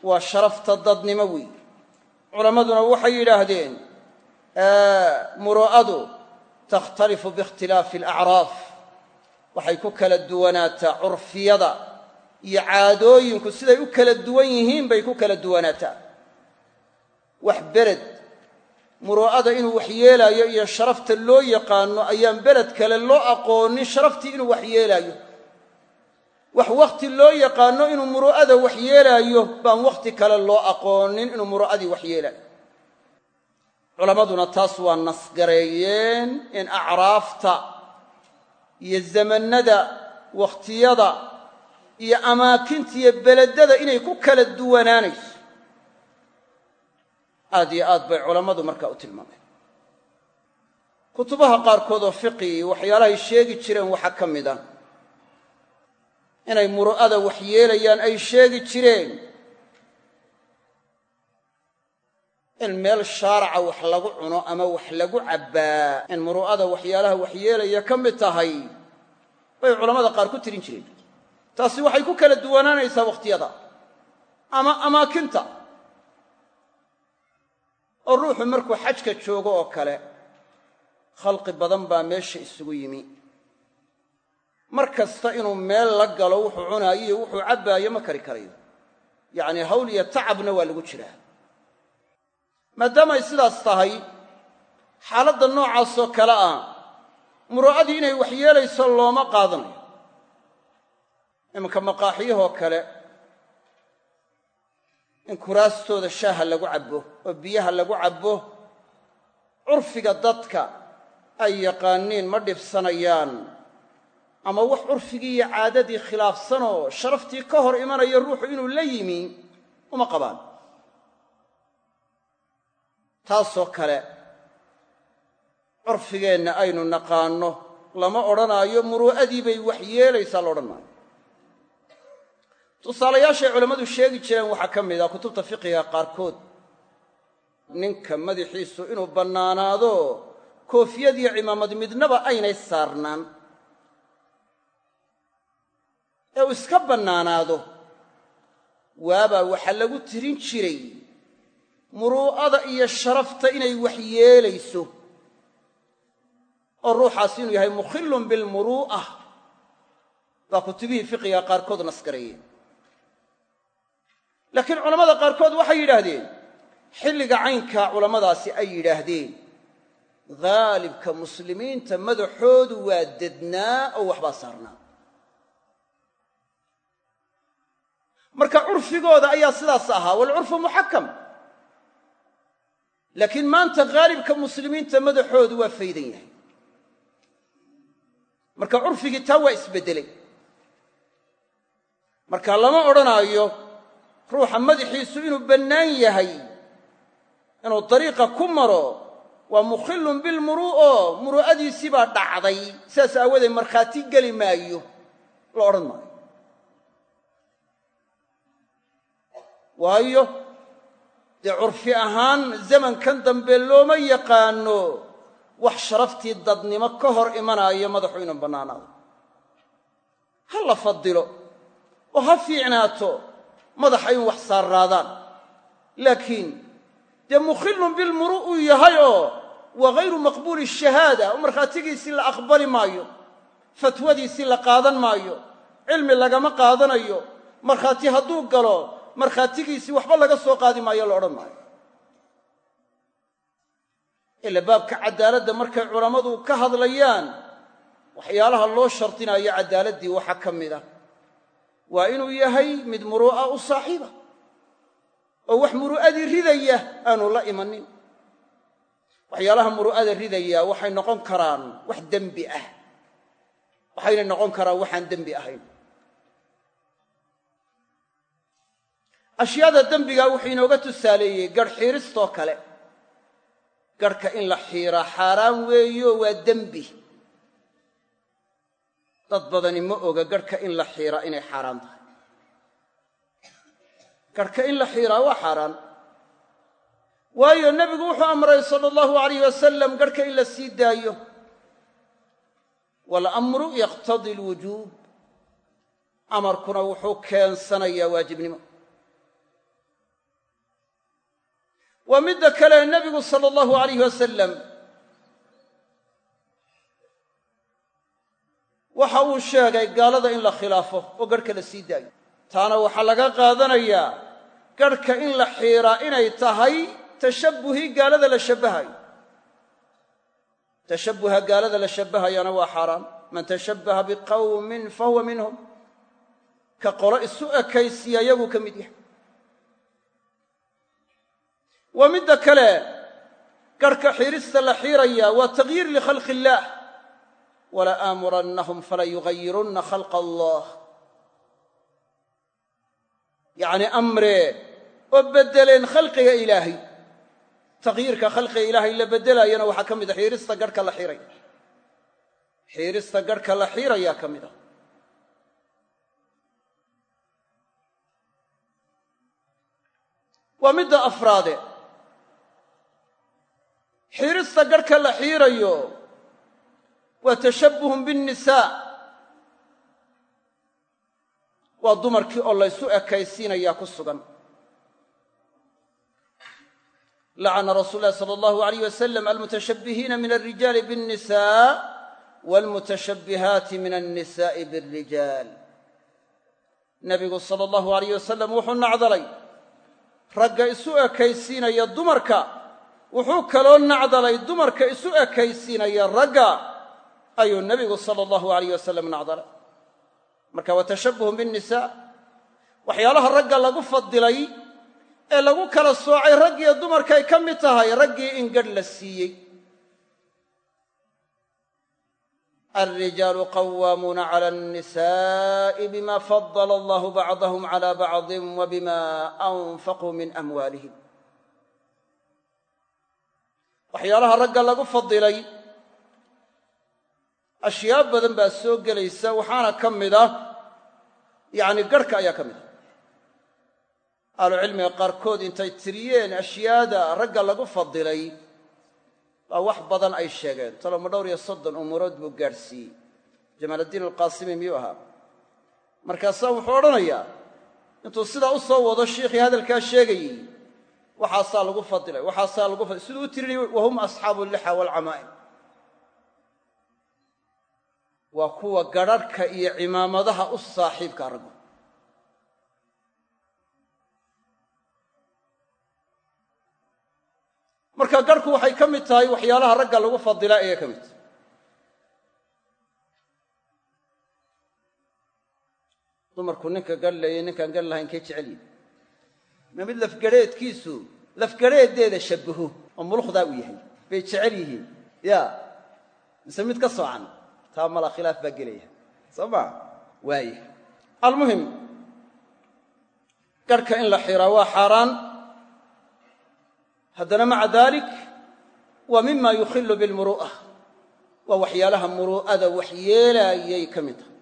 waa sharafta dadnimo weey culammaduna waxay yidhaahdeen muruu'adu takhtalifu biikhtilaafi alacraaf waxay ku kala duwanaataa curfiyada iyo caadooyinku siday u kala duwan yihiin bay ku kala duwanaataa wax bered muruu'ada inuu waxyeelaayo iyo sharafta loo yaqaanno ayaan bered kale loo aqoonin sharaftii inuu waxyeelaayo wax wakhti loo yaqaanno inuu muruu'ada waxyeelaayo baan wakhti kale loo aqoonin inuu muruu'adii waxyeelaayo culammaduna taas waa nasgareeyeen in acraafta iyo zamannada wakhtiyada iyo amaakinta iyo beledada inay ku kala duwanaanayso. Aad iyo aad bay culammadu markaa u tilmaameen. Kutubaha qaarkood oo fiqi waxyaalahay sheegi jireen waxaa ka mid inay muru'ada waxyeelayaan ay sheegi jireen in meel shaaraca wax lagu cuno ama wax lagu cabbaa in muru'ada waxyaalaha waxyeelaya ka mid tahay bay culammada qaar ku tirin jireen. Taasi waxay ku kala duwanaanaysaa wakhtiyada ama amaakinta. Oo ruuxu markuu xajka joogo oo kale khalqi badan baa meesha isugu yimi. Mar kasta inuu meel la galo wuxuu cunaayo iyo wuxuu cabbaayo ma kari karayo. Yacnii hawl iyo tacabna waa lagu jiraa maadaama ay sidaas tahay xaaladda noocaasoo kale ah muru'adii inay waxyeelayso looma qaadanayo. Iminka maqaaxiyahoo kale in kuraastooda shaaha lagu cabbo oo biyaha lagu cabbo curfiga dadka ay yaqaaniin ma dhibsanayaan ama wax curfigii iyo caadadii khilaafsanoo sharaftii ka hor imanaya ruuxu inuu la yimi uma qabaan taasoo kale curfigeenna aynu naqaanno lama odhanaayo muruu'adii bay wax yeelaysaa la odhan maayo. Tusaalayaashay culammadu sheegi jireen waxaa ka mid ah kutubta fiqiga qaarkood. Ninka madaxiisu inuu bannaanaado koofiyad iyo cimaamad midnaba aynay saarnaan. Ee uu iska bannaanaado waabaa waxaa lagu tirin jiray muruu'ada iyo sharafta inay wax yeelayso oo ruuxaas inuu yahay mukhillun bilmuruu'a baa kutubihii fiqiga qaarkood nasgareeyeen laakiin culammada qaarkood waxay yidhaahdeen xilliga caynkaa culammadaasi ay yidhaahdeen haalibka muslimiinta madaxoodu waa dednaa oo waxbaa saarnaa. Marka curfigooda ayaa sidaas ahaa waalcurfu muxakam laakiin maanta haalibka muslimiinta madaxoodu waa faydan yahay. Marka curfigii taa waa isbeddelay marka lama odhanaayo ruuxa madaxiisu inuu bannaan yahay inuu dariiqa ku maro waa mukhillun bilmuru'o muru'adiisii baa dhacday. Sidaas aawadeed markhaati geli maayo la odhan maayo. Waayo dee curfi ahaan zamankan dambe looma yaqaano wax sharaftii dadnimo ka hor imanaayo madaxu inuu bannaanaado. Ha la fadilo oo ha fiicnaato madaxa in wax saarraadaan laakiin dee mukhillun bilmuru uu yahay oo waa hayru maqbuuli shahaada oo markhaatigiisii la aqbali maayo fatwadiisii la qaadan maayo cilmi lagama qaadanayo markhaati hadduu galo markhaatigiisii waxba laga soo qaadi maayo la odhan maayo. Ila baabka caddaaladda markay culammadu ka hadlayaan waxyaalaha loo shardinayo caddaaladdii waxaa ka mid ah waa inuu yahay mid muruu'a u saaxiiba oo wax muru'adii ridaya aanu la imanin. Waxyaalaha muru'ada ridaya waxay noqon karaan wax dembi ah. Waxayna noqon karaan waxaan dembi ahayn ashyaada dembigaa wuxuu inooga tusaaleeyey garh xiiristoo kale. Garhka in la xiiraa xaaraan weeyo waa dembi dad badani ma oga garhka in la xiiraa inay xaaraan tahay. Garhka in la xiiraa waa xaaraan. Waayo nebigu wuxuu amray sala allahu alayh wasalam garhka in la sii daayo. Waalamru yaqtadi alwujuub amarkuna wuxuu keensanayaa waajibnimo waa midda kale nebigu sala allahu alayh wasalam waxa uu sheegay gaalada in la khilaafo oo garhka la sii daayo. Taana waxaa laga qaadanayaa garhka in la xiiraa inay tahay tashabbuhii gaalada la shabbahayo tashabbuha gaalada la shabbahayana waa xaaraan man tashabbaha biqawmin fahuwa minhum. Ka qolo isu ekaysiya yaguu ka mid yahay waa midda kale garhka xiirista la xiiraya waa tagyiir likhalqi illaah wala aamurannahum fala yugayirunna khalqa allah yacni amre oo beddeleen khalqiga ilaahay. Tagyiirka khalqiga ilaahay la beddelaayana waxaa ka mid a xiirista garhka la xiiraya. Xiirista garhka la xiirayaa ka mid ah waa midda afraade xiirista garhka la xiirayo waa tashabbuhun biannisaa waa dumarkii oo laysu ekaysiinayaa ku sugan. Lacana rasuul ulahi sala allahu alayh wasalam almutashabbihiina min alrijaali biاnnisaa waalmutashabbihaati min annisaa'i biاlrijaal nebigu sala allahu alayh wasalam wuxuu nacdalay ragga isu ekaysiinaya dumarka wuxuu kaloo nacdalay dumarka isu ekaysiinaya ragga ayuu nebigu sala allahu alayh wasalam nacdalay. Marka waa tashabbuhun biannisaa waxyaalaha ragga lagu fadilay ee lagu kala soocay raggiyo dumarkay ka mid tahay raggii in gadh la siiyey. Alrijaalu qawaamuuna cala annisaa'i bima fadala allahu bacdahum cala bacdin wa bima anfaquu min amwaalihim waxyaalaha ragga lagu fadilay. Ashyaa badan baa soo gelaysa waxaana ka mid ah yacni garhka ayaa ka mid ah. Ahlucilmiga qaarkood intay tiriyeen ashyaada ragga lagu fadilay baa wax badan ay sheegeen. Taloma dhowr iyo soddon umuurood buu gaadhsiiyey. Jamaaladdiin alqaasimi miyuu ahaa? Markaasaa wuxuu odhanayaa intuu sidaa u soo wado shiikhii hadalkaa sheegayey waxaasaa lagu fadilay waxaasaa lagu fadilay. Siduu u tirinay wahum asxaabu lixa waalcamaa'im waa kuwa gadrharhka iyo cimaamadaha u saaxiibka raggu. Marka garhku waxay ka mid tahay waxyaalaha ragga lagu fadilaa ayay ka mid tahay. Dumarku ninka gadhlayay ninkaan gadh lahayn kay jecel yihiin ma mid lafgadheedkiisu lafgadheedeeda shabbaho oo mulukhdaa u yahay bay jecel yihiin. Ya mise mid ka soocan taa mala khilaaf baa gelaya. Soo maa waaya almuhim garhka in la xiraa waa xaaraan. Haddana maca daalik waa mima yukhilu bilmuru'a waa waxyaalaha muru'ada wax yeelaayay ka mid tahay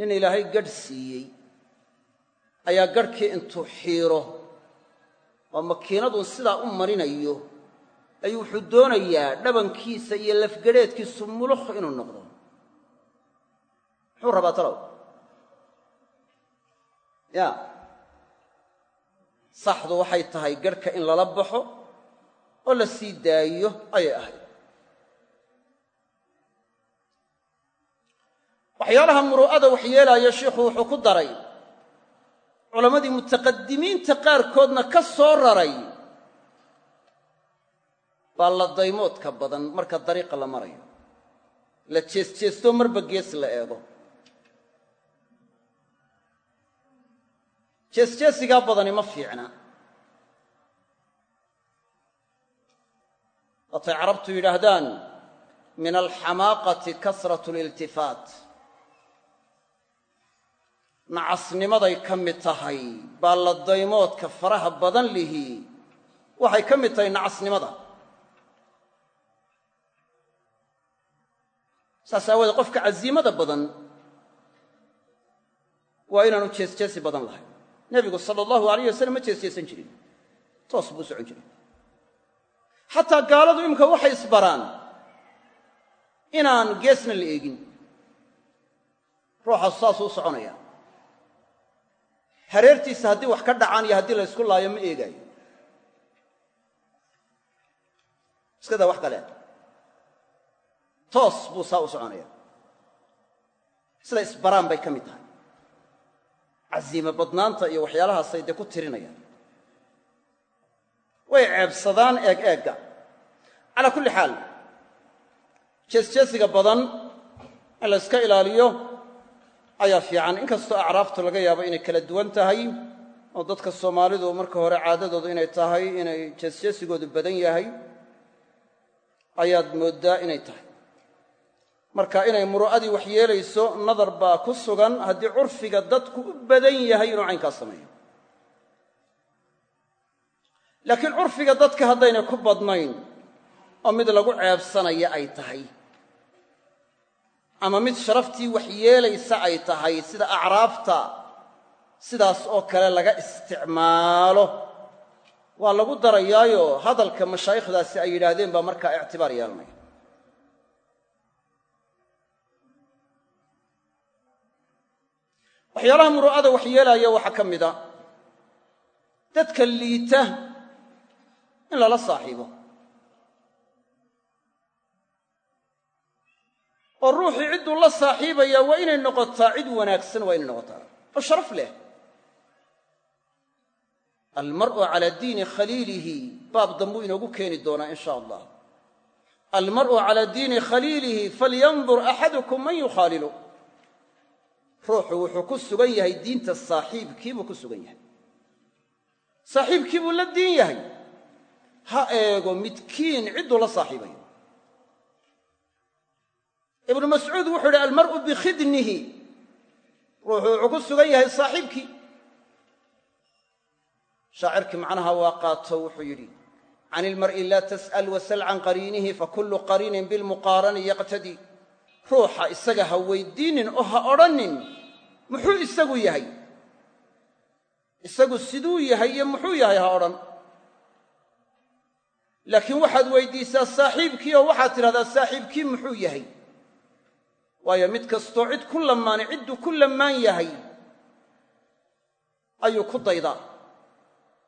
nin ilaahay gadh siiyey. Ayaa garhkii intuu xiiro. Oo makiinadun sidaa u marinayo. Ayuu wuxuu doonayaa dhabankiisa iyo lafgadheedkiisu mulukh inuu noqdo. Muxuu rabaa talow. Ya. Saxdu waxay tahay garhka in lala baxo oo la sii daayo ayay ahayd waxyaalaha muru'ada wax yeelaaya shiikhu wuxuu ku daray. Culammadii mutaqadimiinta qaarkoodna ka soo raray. Baa la daymoodka badan marka dariiqa la marayo. La jeesjeestoo marba gees la eego. Jeesjeesigaa badani ma fiicna. Waatay carabtu yidhaahdaan min alxamaaqati kasratu liltifaat nacasnimaday ka mid tahay baa la daymoodka faraha badan lihi. Waxay ka mid tahay nacasnimada saas aawoodee qofka casiimada badan waa inaanu jeesjeesi badan lahayn. Nebigu sala allahu alayh wasalam ma jeesjeesan jirin. Toos buu u socon jiray. Xataa gaaladu imika waxay isbaraan inaan geesna la eegin. Ruuxaasu saasuu u soconaya hareertiisa haddii wax ka dhacaan iyo haddii la ysku laayo ma eegaayo iskadaa wax kale toos buu saa u soconaya. Sida isbaraan bay ka mid tahay. Casiimo badnaanta iyo waxyaalahaasay dee ku tirinayaan. Way ceebsadaan eeg eegga. Calaa kulli xaal jeesjeesiga badan in la yska ilaaliyo ayaa fiican. Inkastoo acraaftu laga yaabo inay kala duwan tahay oo dadka soomaalidu marka hore caadadoodu inay tahay inay jeesjeesigoodu badan yahay ayaad mooddaa inay tahay. Marka inay muru'adii wax yeelayso nadar baa ku sugan. Haddii curfiga dadku u badan yahay inuu caynkaas sameeyo. Laakiin curfiga dadka haddaynay ku badnayn oo mid lagu ceebsanaya ay tahay ama mid sharaftii wax yeelaysa ay tahay sida acraafta sidaas oo kale laga isticmaalo. Waa lagu darayaayo hadalka mashaayikhdaasi ay yidhaahdeen baa markaa ictibaar yeelanaya. Waxyaalaha muru'ada wax yeelaya waxaa ka mida dadka liita in lala saaxiibo oo ruuxii cidduu la saaxiibayaa waa inay noqotaa cid wanaagsan waa inay noqotaa. Oo sharaf leh. Almar'u calaa diini khaliilihi. Baab dambuu inoogu keeni doonaa in sha allah. Almar'u calaa diini khaliilihi falyandur axadukum man yukhaalilu. Ruuxu wuxuu ku sugan yahay diinta saaxiibkiibuu ku sugan yahay. Saaxiibkii buu la diin yahay. Ha eego midkiin cidduu la saaxiibayo ibnu mascuud wuxuu yidhi almar'u bikhidnihi ruuxu wuxuu ku sugan yahay saaxiibkii. Shaacirkii macnaha waa qaato wuxuu yidhi can ilmar'i laa tas'al wasal can qariinihi fakullu qariinin bilmuqaarani yaqtadii ruuxa isaga ha weydiinin oo ha odhannin muxuu isagu yahay? Isagu siduu yahay iyo muxuu yahay ha odhan? Laakiin waxaad weydiisaa saaxiibkii oo waxaad tidhahdaa saaxiibkii muxuu yahay waayo mid kastoo cid ku lamaani cidduu ku lamaan yahay ayuu ku daydaa.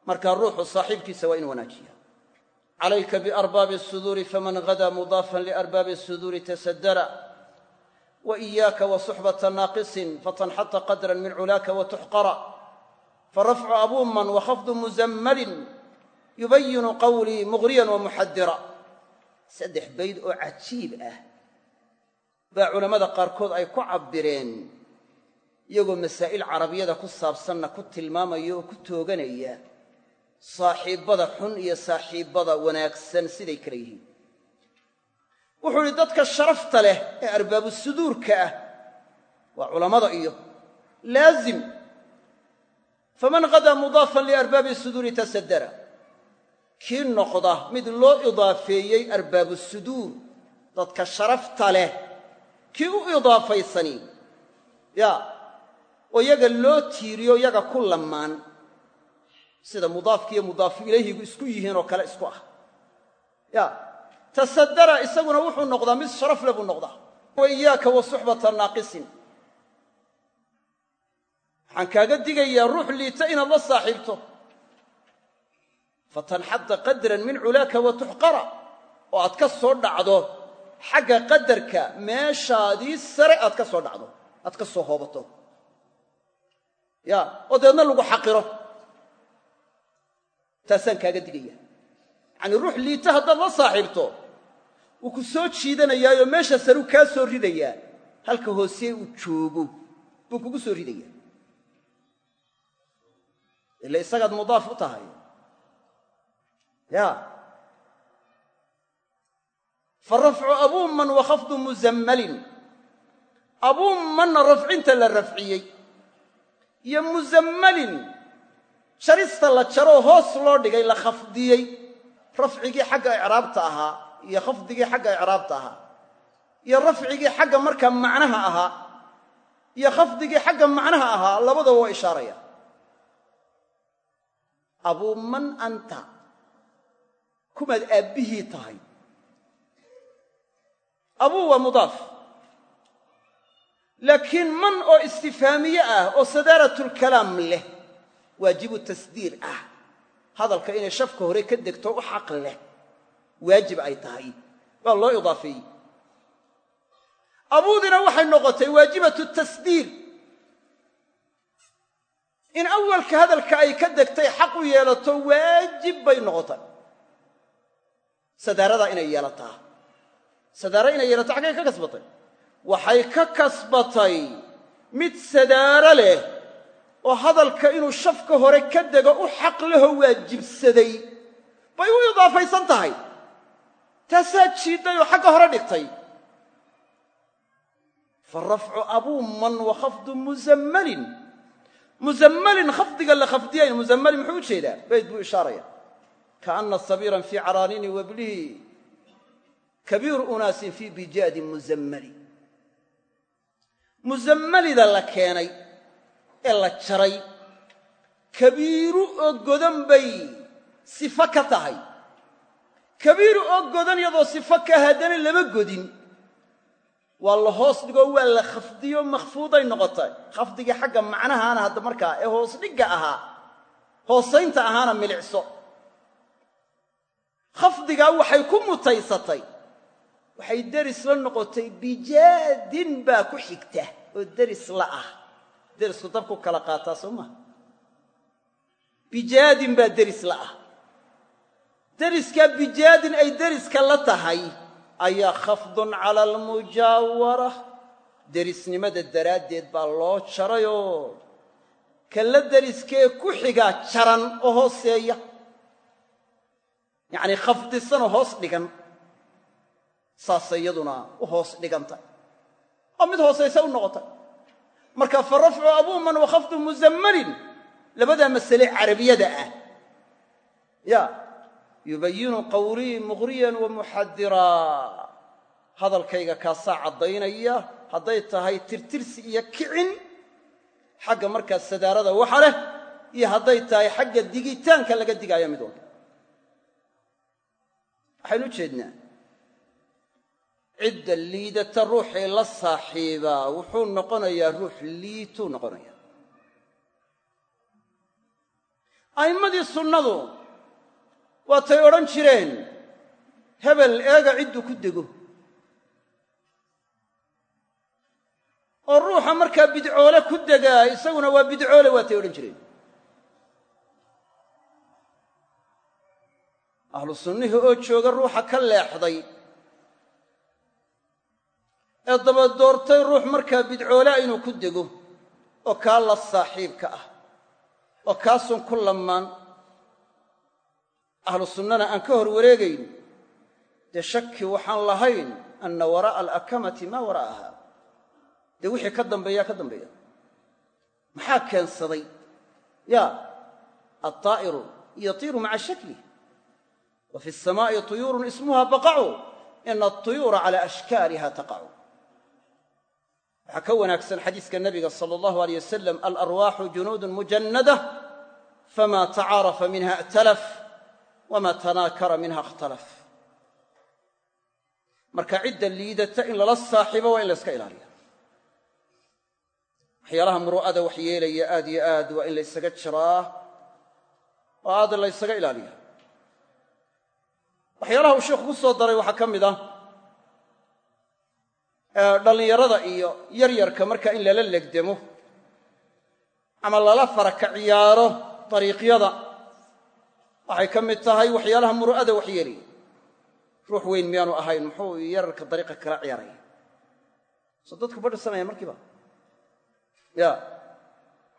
Markaa ruuxu saaxiibkiisa waa in wanaajiya calayka biarbaabi asuduuri faman hadaa mudaafan liarbaabi asuduuri tasadara wa iyaaka wa suxbata naaqisin fatanxata qadran min culaaka wa tuxqara farafcu abuuman wa khafdu muzammalin yubayinu qawlii mughriyan wa muxadira saddex bayd oo cajiib ah baa culammada qaarkood ay ku cabbireen iyagoo masaa'il carabiyada ku saabsanna ku tilmaamaya oo ku tooganaya saaxiibbada xun iyo saaxiibbada wanaagsan siday kala yihiin. Wuxuu idhi dadka sharafta leh ee arbaabu suduurka ah waa culammada iyo laazim. Faman hadaa mudaafan liarbaabi suduuri tasadara kii noqda mid loo idaafeeyey arbaabu suduur dadka sharafta leh kii u idaafaysani ya oo yaga loo tiiriyo yaga ku lamaan sida mudaafki iyo mudaafu ilayhigu isku yihiin oo kale isku ah. Ya tasadara isaguna wuxuu noqdaa mid sharaf le buu noqdaa. Wa iyaaka wa suxbata naaqisin waxaan kaaga digayaa ruux liita inaad la saaxiibto. Fatanxadda qadran min culaaka wa tuxqara oo aad ka soo dhacdo xagga qadarka meeshaadii sare aad ka soo dhacdo aad ka soo hoobato. Ya oo dabeedna lagu xaqiro. Taasaan kaaga digaya. Yacanii ruux liita haddaad la saaxiibto wuu ku soo jiidanayaayo meesha saruu kaa soo ridayaa halka hoosee uu joogo buu kugu soo ridayaa. Ila isagaad mudaaf u tahay. Ya fa rafcu abuuman wa khafdu muzammalin abuumanna rafcinta la rafciyey iyo muzammalin jarista la jaroo hoos loo dhigay la khafdiyey rafcigii xagga icraabta ahaa iyo khafdigii xagga icraabta ahaa iyo rafcigii xagga markaa macnaha ahaa iyo khafdigii xagga macnaha ahaa labadaba waa ishaaraya abuu man anta kumaad aabbihii tahay abuu waa mudaaf laakiin man oo istifaamiye ah oo sadaaratulkalaam leh waajibu tasdiir ah. Hadalka inay shafka hore ka degto u xaq leh waajib ay tahay. Waa loo idaafeeyey abuudina waxay noqotay waajibatu tasdiir. In awalka hadalka ay ka degtay xaq u yeelato waajib bay noqotay sadaaradaa inay yeelataa sadaara inay yeelato xaggay ka kasbatay. Waxay ka kasbatay mid sadaaro leh oo hadalka inuu shafka hore ka dego u xaq lehoo waajibsaday. Bay u idaafaysan tahay. Taasaa jiidday oo xagga hore dhigtay. Fa rafcu abuuman wa khafdu muzammalin. Muzammalin khafdiga la khafdiyayn muzammalin muxuu u jeedaa? Bayd buu ishaaraya. Kaana sabiiran fii caraanini wablihi kabiiru unaasin fii bijaadin muzammali. Muzammalida la keenay ee la jaray kabiiru oo godan bay sifo ka tahay. Kabiiru oo godan iyadoo sifo ka haddana lama godin. Waa la hoos dhigoo waa la khafdiyo makhfuuday noqotay. Khafdigii xagga macnahaana hadda markaa ee hoos dhigga ahaa hoosaynta ahaana milicso. Khafdigaa waxay ku mutaysatay waxay deris la noqotay bijaadin baa ku xigta oo deris la ah. Derisku dabku kala qaataa soo bijaadin baa deris la ah. Deriskaa bijaadin ay deriska la tahay ayaa khafdun cala almujaawara. Derisnimada daraaddeed baa loo jarayoo. Kalla deriskee ku xigaa jaran oo hooseeya. Yacnii khafdisanoo hoos dhigan saasay iyaduna u hoos dhigantay. Oo mid hoosaysa u noqotay. Marka fa rafcu abuuman wa khafdu muzammalin labadaa masale carabiyada ah. Ya yubayinu qawlii muqhriyan wa muxadiraa hadalkayga kaasaa caddaynaya hadday tahay tirtirsi iyo kicin xagga markaa sadaarada waxa leh iyo hadday tahay xagga digitaanka laga digaayo mid walba. Waxaynu u jeednaa cidda liidata ruuxii la saaxiibaa wuxuu noqonayaa ruux liituu noqonayaa. A'immadii sunnadu waatay odhan jireen hebel eega cidduu ku dego. Oo ruuxa markaa bidcoole ku degaa isaguna waa bidcoole waatay odhan jireen. Ahlu sunnihii oo jooga ruuxa ka leexday ee daba doortay ruux markaa bidcoolaa inuu ku dego oo kaa la saaxiibka ah oo kaasun ku lammaan. Ahlu sunnana aan ka hor wareegayn dee shaki waxaan lahayn anna waraa'a alakamati maa wara'aha. Dee wixii ka dambeeyaa ka dambeeya. Maxaa keensaday? Ya altaa'iru yatiiru maca shaklih wa fi asamaa'i tuyuurun ismuha baqacu ina atuyuura calaa ashkaaliha taqacu waxaa ka wanaagsan xadiiska nabiga sala allahu aleyh wasalam alarwaaxu junuudun mujannada fama tacaarafa minha i'talaf wama tanaakara minha ikhtalaf. Marka cidda liidata in lala saaxiibo waa in la yska ilaaliya waxyaalaha muru'ada wax yeelaya aad yo aad waa in la ysaga jiraa oo aad la ysaga ilaaliya waxyaalaha uu sheikhu ku soo daray waxaa ka mid ah dhallinyarada iyo yaryarka marka in lala legdemo ama lala faraka ciyaaro dariiqyada waxay ka mid tahay waxyaalaha muru'ada wax yeelaya ruux weyn miyaanu ahayn muxuu yararka dariiqa kala ciyaaraya? Soo dadku badhisanaya markiiba. Ya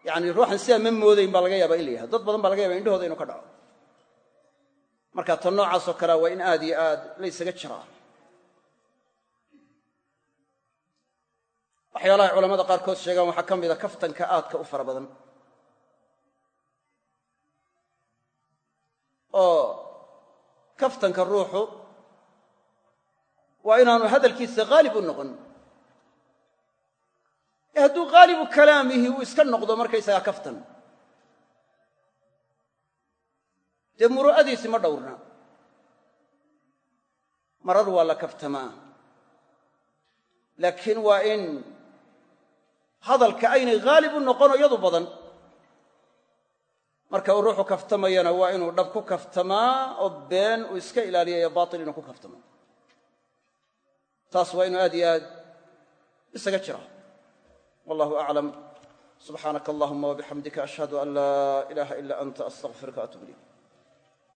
yacani ruuxan sidaa ma moodayn baa laga yaabaa in la dad badan baa laga yaba indhahooda inuu ka dhaco. Marka tan noocaasoo kalea waa in aad iyo aad la ysaga jiraa waxyaalahay culamada qaarkood sheegaan waxaa ka mida kaftanka aadka u fara badan. Oo kaftanka ruuxu waa inaanu hadalkiisa haalib u noqon. Ee hadduu haalibu kalaamihi uu iska noqdo markaysagaa kaftan. Dee muru'adiisi ma dhowrna. Marar waa la kaftamaa. Laakiin waa in hadalka aynay haalib u noqono iyadu badan. Marka uu ruuxu kaftamayana waa inuu dhab ku kaftamaa oo been uu iska ilaaliyayo baatil inuu ku kaftamo. Taas waa inuu aad iyo aad isaga jira wallahu aclam subxaanaka allahuma wabixamdika ashhadu an laa ilaaha ila anta astaqfiruka atub ilayk